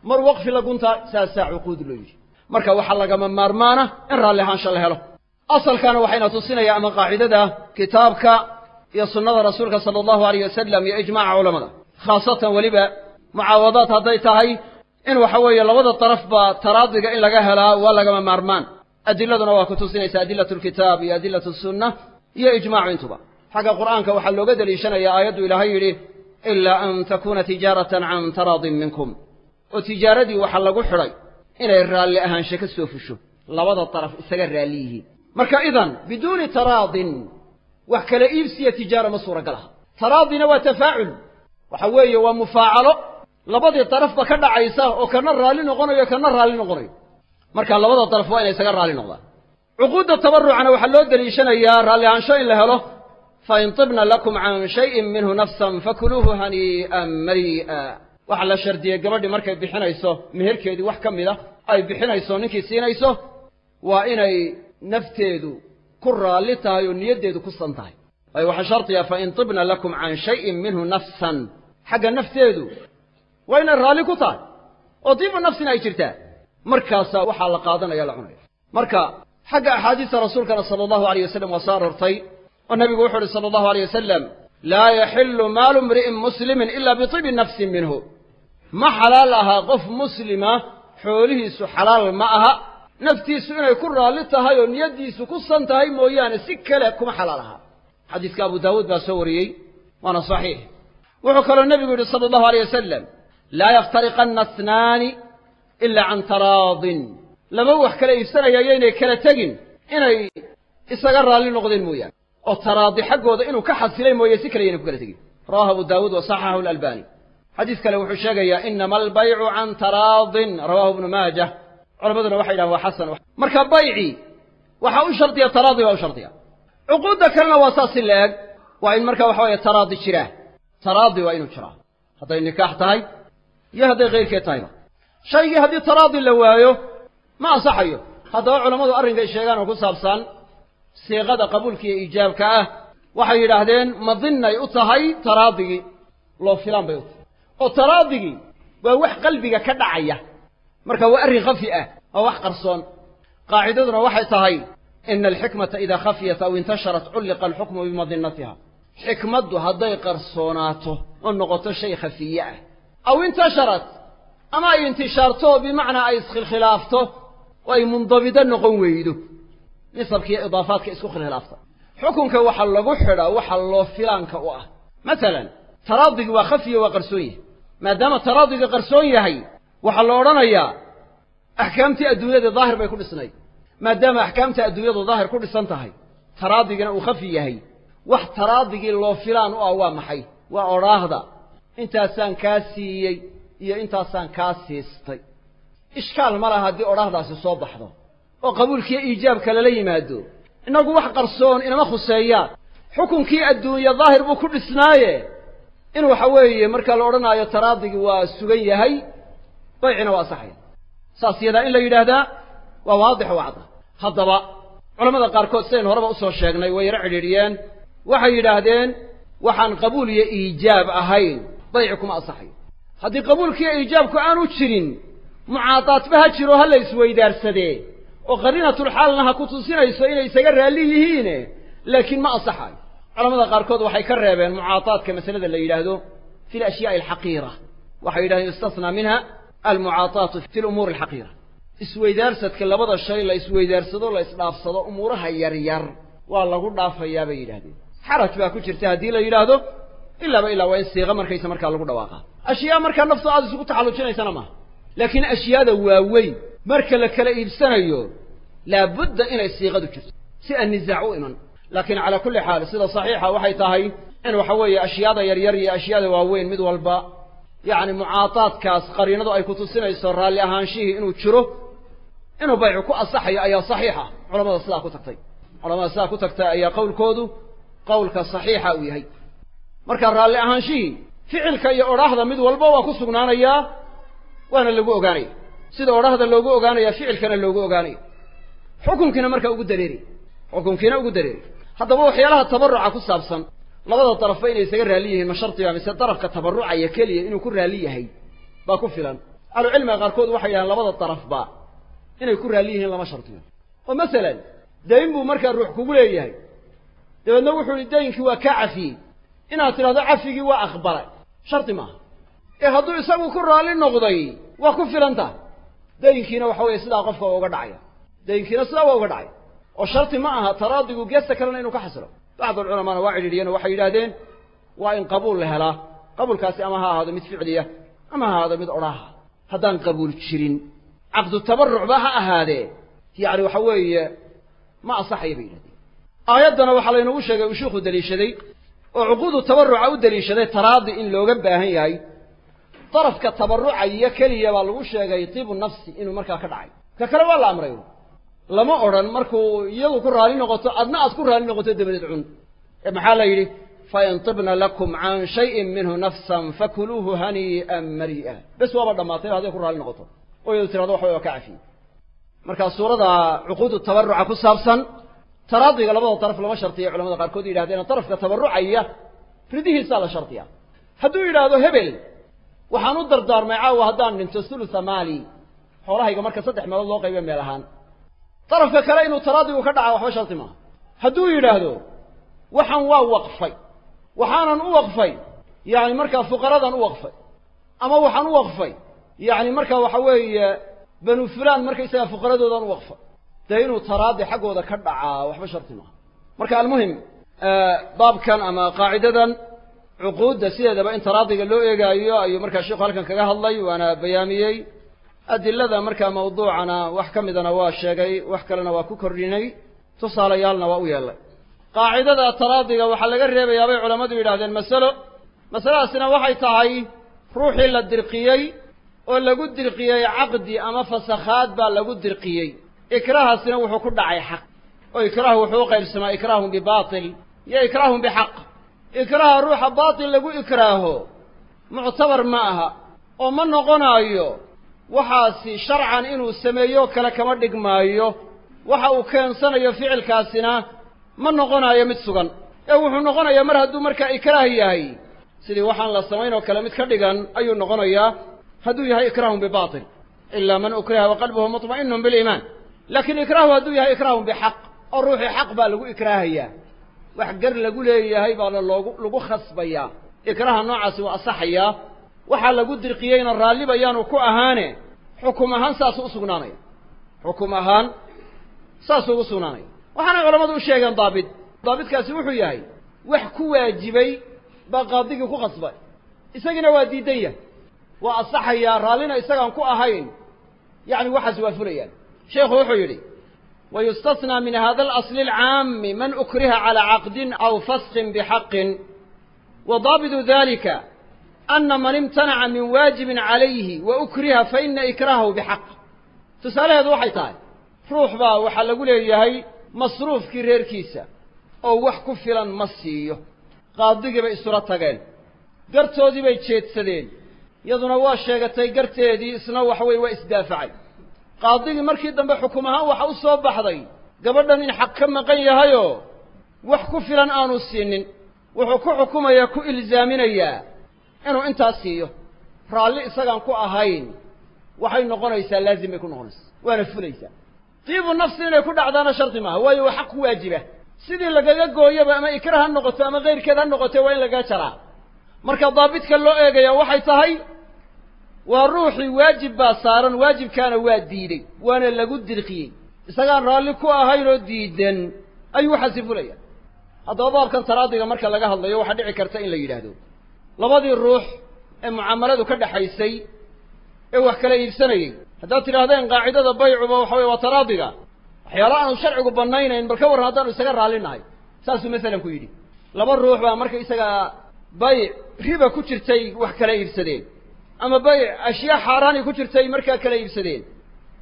mar waqfi la guntaayo saasaa cuquud loo yidhi marka waxaa lagama maarmaana in raalli ahaansha la helo. Asalkana waxayna tusinaya ama qaacidada kitaabka iyo sunnada rasuulka sala allahu alayh wasalam iyo ijmaaca culamada. Khaasatan weliba mucaawadaad hadday tahay in waxa weeye labada darafba taraadiga in laga helaa waa lagama maarmaan. Adiladuna waa ku tusinaysa adilatu lkitaab iyo adilatu sunna iyo ijmaacu intuba. Xagga qur'aanka waxaa looga deliishanaya aayaddu ilaahay yidhi ilaa an takuuna tijaaratan can taraadin minkum. Oo tijaaradii waxaa lagu xidhay inay raalli ahaanshe ka soo fusho. Labada daraf isaga raalli yihiin marka idan biduuni taraadin wax kala iibsiya tijaara ma suuragal aha. Taraadina waa tafaacul. Waxa weeye waa mufaacalo. Labadii darafba ka dhacaysa oo kana raalli noqonayo kana raalli noqonayo. Marka labada daraf waa inay isaga raalli noqdaan. Cuquudda tabarucna waxaa loo deliishanayaa raalli ahaansho in la helo fain tibna lakum can shayin minhu nafsan fakuluuhu hanii'an marii'a waxaa la shardiyey gabadhii markay bixinayso meherkeedii wax ka mid a ay bixinayso ninkii siinayso waa inay nafteedu ku raalli tahay oo niyaddeedu ku san tahay. Waayo waxaa shardiya fain tibna lakum can shayin minhu nafsan. Xagga nafteedu waa inay raalli ku tahay oo diibu nafsin ay jirtaa. Markaasaa waxaa la qaadanaya la cunaya. Marka xagga axaadiista rasuulkana sala allahu alayh wasalam waa soo aroortay oo nabigu wuxu uhi sala allahu alayh wasalam laa yaxillu maalu mri'in muslimin ila bitibi nafsin minhu ma xalaal ahaa qof muslima xoolihiisu xalaal ma aha naftiisu inay ku raalli tahay oo niyaddiisu ku san tahay mooyaane si kale kuma xalaal ahaa xadiiska abu daawuud baa soo wariyey waana saxiix. Wuxuu kaloo nebigu yidhi sala allahu alayh wasalam laa yaftariqanna asnaani ila can taraadin. Laba wax kala iibsanaya yaynay kala tegin inay isaga raalli noqdeen mooyaane. Oo taraadi xaggooda inuu ka xasilay mooye si kale yaynay ku kala tegin. Rawahu abu daawuud wa saxaxahu alalbani xadiis kale wuxuu sheegayaa inama albaycu can taraadin rawahu ibnu maajah culamaduna waxay yidhahan waa xasan marka bayci waxaa u shardiya taraadi baa u shardiya. Cuquudda kalena waa saas si la-eg waa in marka waxa weeye taraadi jiraa taraadi waa inuu jiraa hadday nikaax tahay iyo hadday kayrkeed tahayba shaygii haddii taraadi la waayo ma ansaxayo. Haddaba culammadu arrinkay sheegaan oo ku saabsan siiqada qabuulka iyo iijaabka ah waxay yidhaahdeen madinnay u tahay taraadigii loo filaan bay u tahay oo taraadigii waa wax qalbiga ka dhacaya. Marka waa arrin khafi ah waa wax qarsoon. Qaacidaduna waxay tahay ina alxikmata idaa khafiyat aw intasharat culliqa alxukmu bimadinnatiha xikmaddu hadday qarsoonaato oo noqoto shay khafiye ah. Aw intasharat ama ay intishaarto bimacnaa ay iskhilkhilaafto oo ay mundabido noqon weydo. Nisabkiiyo idaafaadka isku khilkhilaafta xukunka waxaa lagu xidhaa waxa loo filaanka u ah. Masalan taraadigi waa khafiya waa qarsoon yahay maadaama taraadiga qarsoon yahay waxaa la odhanayaa axkaamtii adduunyada daahir bay ku dhisnayd. Maadaama axkaamta adduunyadu daahir ku dhisan tahay taraadigina uu khafi yahay. Wax taraadigii loo filaan u ah waa maxay? Waa odhaahda. Intaasaan kaa siiyey iyo intaasaan kaa siistay. Ishkaal ma laha haddii odhaahdaasi soo baxdo. Oo qabuulkiiyo iijaabka lala yimaado. Innagu wax qarsoon inama khuseeyaan xukunkii adduunye daahir buu ku dhisnaaye in waxa weeye marka la odhanaayo taraadigii waa sugan yahay baycina waa asaxaya saas yadaa in la yidhaahdaa waa waadix wacda. Haddaba culamada qaarkood sidaynu horeba u soo sheegnay way yaro cidhiidhiyeen. Waxay yidhaahdeen waxaan qabuul iyo iijaab ahayn bayci kuma asaxayo haddii qabuulkiiyo iijaabku aanu jirin mucaadaadba ha jiro ha la isweydaarsadee. Oo qariinatulxaalna ha ku tusinayso inay isaga raalli yihiine laakiin ma asaxayo culamada qaarkood waxay ka reebeen mucaadaadka masalada la yidhaahdo fi alashyaai alxaqiira. Waxay yidhahdeen yustasnaa minha almucaadaatu fi lumuuri alxaqiira. Isweydaarsadka labada shay la isweydaarsado la isdhaafsado umuuraha yaryar waa lagu dhaafayaa bay yidhahdeen xaraj baa ku jirta haddii la yidhaahdo ilaaba ilaa waa in siiqa markaysa markaa lagu dhawaaqa. Ashyaa markaa naftu aada isugu taxallujinaysana maaha laakiin ashyaada waaweyn marka la kala iibsanayo laabudda inay siiqadu jirto. Si aan u iman laakiin calaa kulli xaal sida saxiixa waxay tahay in waxa weeye ashyaada yaryar iyo ashyaada waaweyn mid walba yacni mucaadaadkaas qariinadu ay ku tusinayso raalli ahaanshihii inuu jiro inuu baycu ku asaxayo ayaa saxiixa. Culamada sidaa ku tagtay. Culamada sidaa ku tagtay ayaa qowlkoodu qowlka saxiixa uu yahay. Marka raalli ahaanshihii ficilka iyo odhaahda mid walba waa ku sugnaanayaa waana lagu ogaanaya. Sida odhaahda loogu ogaanaya ficilkana loogu ogaanaya. Xukunkiina markaa ugu dareeri. Xukunkiina ugu dareeri haddaba waxyaalaha tabaruca ku saabsan labada darafba inay isaga raalli yihiin ma shardiba mise darafka tabarucaya keliya inuu ku raalli yahay. Baa ku filan. Ahlucilmiga qaarkood waxay yidhahaan labada darafba inay ku raalli yihiin lama shardiyo oo masalan dayn buu markaa ruux kugu leeyahay. Dabeedna wuxuu yihi daynkii waa kaa cafiyey. Inaad tidhahdo cafigii waa aqbalay. Shardi maaha. Ee hadduu isagu ku raalli noqday waa ku filan tahay. Daynkiina waxa weeye sidaa qofka waa uga dhacaya. Daynkiina sidaa waa uga dhacaya oo shardi ma aha taraadigu geesta kalena inuu ka xasilo. Bacdu alculamaana waa cidhiidhiyeen oo waxay yidhahdeen waa in qabuul la helaa. Qabuulkaasi ama ha ahaado mid ficliya ama ha ahaado mid odhaha haddaan qabuul jirin caqdu tabarucba ha ahaadee. Yacni waxa weeye ma asaxaya bay yidhahdeen. Aayaddana waxaa laynagu sheegay uu shiikhu deliishaday oo cuquudu tabaruca u deliishaday taraadi in looga baahan yahay. Darafka tabarucaya keliya baa lagu sheegay tibu nafsi inuu markaa ka dhacay. Ka kale waa la amray lama odhan markuu iyadu ku raali noqoto adna aad ku raali noqoto dabadeed cun ee maxaa la yidhi? Fain tibna lakum can shayin minhu nafsan fakuluuhu hanii'an marii'a bes waaba dhammaatay hadday ku raali noqoto. Oo iyadu tirahdo waxba waa ka cafiyey marka suurada cuquudu tabaruca ku saabsan taraadiga labada daraf lama shartiya culamada qaarkood yidhahdeen darafka tabarucaya ridihiisaa la shardiya hadduu yidhaahdo hebel waxaan u dardaarmay caawa haddaan dhinto thulutha maali xoolahayga marka saddex meelood loo qaybe meel ahaan darafka kale inuu taraadigu ka dhaca waxba shardi maaha. Hadduu yidhaahdo waxaan waa waqfay. Waxaanan u waqfay yacni markaa fuqaradan u waqfay. Ama waxaan u waqfay yacni markaa waxa weeye banu fulaan markaysaga fuqaradoodan u waqfay. Dee inuu taraadi xaggooda ka dhacaa waxba shardi maaha. Marka almuhim baabkan ama qaacidadan cuquudda sideedaba in taraadiga loo eegaayo ayuu markaa sheikhu halkan kaga hadlay waana bayaamiyey adilada markaa mawduucana wax ka midana waa sheegay wax kalena waa ku kordhinay. Tusaalayaalna waa u yeelay. Qaacidada taraadiga waxaa laga reebayaa bay culammadu yidhahdeen masalo masaladaasina waxay tahay ruuxii la dirqiyey oo lagu dirqiyey caqdi ama fasakhaad baa lagu dirqiyey. Ikraahaasina wuxuu ku dhacay xaq. Oo ikraahu wuxuu u qaybsamaa ikraahun bibaatil iyo ikraahun bixaq ikraaha ruuxa baatil lagu ikraaho muctabar ma aha. Oo ma noqonaayo waxaasi sharcan inuu sameeyo kale kama dhigmaayo waxa uu keensanayo ficilkaasina ma noqonaayo mid sugan. Ee wuxuu noqonayaa mar hadduu markaa ikraah yahay. Sidii waxaan la samayn oo kale mid ka dhigan ayuu noqonayaa hadduu yahay ikraahun bibaatil ilaa man ukriha wa qalbuhu mutma'inun biliimaan laakiin ikraahu hadduu yahay ikraahun bixaq oo ruuxii xaq baa lagu ikraahayaa wax gar lagu leeyahay baana loogu lagu khasbayaa. Ikraaha noocaasi waa asaxayaa waxaa lagu dirqiyeyna raallibayaanu ku ahaane xukum ahaan saasuu u sugnaanaya xukum ahaan saasuu sugnaanaya waxaanay culammadu u sheegeen daabit. Daabitkaasi wuxuu yahay wax ku waajibay baa qaadigii ku khasbay. Isagiina waa diidan yahay. Waa asaxayaa raallina isagaan ku ahayn. Yacni waxaas waa fulayaan. Sheekhu wuxuu yidhi wa yustathnaa min hada alasli alcaami man ukriha calaa caqdin aw fasqin bixaqin wa daabitu dalika ana man imtanaca min waajibin calayhi wa ukriha fa ina ikraahahu bixaq tusaalaheedu waxay tahay ruux baa waxaa lagu leeyahay masruufkii reerkiisa oo wax ku filan ma siiyo qaadigii bay isula tageen gartoodii bay jeedsadeen iyaduna waa sheegatay garteedii isna waxa weye waa isdaafacay qaadigii markii dambe xukum ahaan waxa u soo baxday gabadhan in xaq ka maqan yahayoo wax ku filan aanu siinin wuxuu ku xukumayaa ku ilzaaminayaa inuu intaas siiyo. Raalli isagaan ku ahayn waxay noqonaysaa laazim bay ku noqonaysaa. Waana fulaysaa. Tiibu nafsi inay ku dhacdaana shardi maaha. Waayo waa xaq ku waajiba. Sidii lagaga gooyaba ama ikra ha noqoto ama kayrkeed ha noqote waa in lagaga jaraa. Marka daabidka loo eegaya waxay tahay waa ruuxii waajib baa saaran waajibkaana waa diidey waana lagu dirqiyey. Isagaan raalli ku ahayn oo diidan ayuu waxaasi fulaya haddaba baabkan taraadiga marka laga hadlayo waxaa dhici karta in la yidhaahdo labadii ruux ee mucaamaladu ka dhaxaysay ee wax kala iibsanayey haddaad tidhaahdeen qaacidada baycuba waxa weye waa taraadiga. Waxyaala aanu sharcigu banaynayn bal ka warran haddaanu isaga raallinahay saasuu masalan ku yidhi. Laba ruux baa marka isagaa bayc riba ku jirtay wax kala iibsadeen. Ama bayc ashyaa xaaraani ku jirtay markaa kala iibsadeen.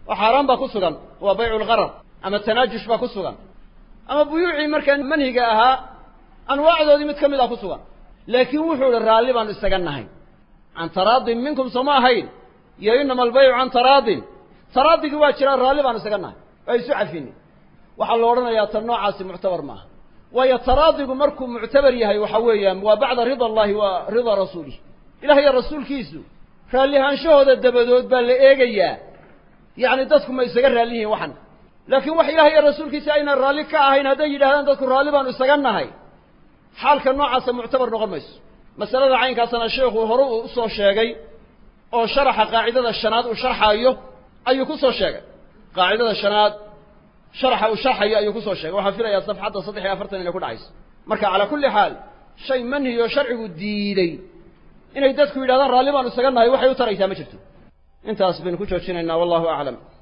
Oo xaaraan baa ku sugan. Waa baycu lgharar ama tanaajush baa ku sugan. Ama buyuucii markaa manhiga ahaa anwaacdoodii mid ka mid ah ku sugan laakiin wuxuu ihi raalli baanu isaga nahay. Can taraadin minkum sooma ahayn. Iyo inama albaycu can taraadin. Taraadigii waa jiraa raalli baanu isaga nahay. Waa isu cafini. Waxaa la odhanayaa tan noocaasi muctabar maaha. Waayo taraadigu markuu muctabar yahay waxa weeyaan waa bacda rida allahi wa rida rasuulih ilaah iyo rasuulkiisu raallihaanshahooda dabadood baa la eegayaa. Yacni dadku ma isaga raalli yihiin waxan. Laakiin wax ilaah iyo rasuulkiisa aynan raalli ka ahayn hadday yidhahdaan dadku raalli baanu isaga nahay xaalka noocaasa muctabar noqon mayso. Masalada caynkaasna sheekhu hore uu u soo sheegay oo sharaxa qaacidada shanaad uu sharxaayo ayuu ku soo sheegay. Qaacidada shanaad sharaxa uu sharxayo ayuu ku soo sheegay. Waxaan filayaa safxadda saddex iyo afartan inay ku dhacayso. Marka calaa kulli xaal shay manhi oo sharcigu diiday. Inay dadku yidhahdaan raalli baanu isaga nahay waxay u taraysaa ma jirto. Intaas baynu ku joojinaynaa wallahu aclam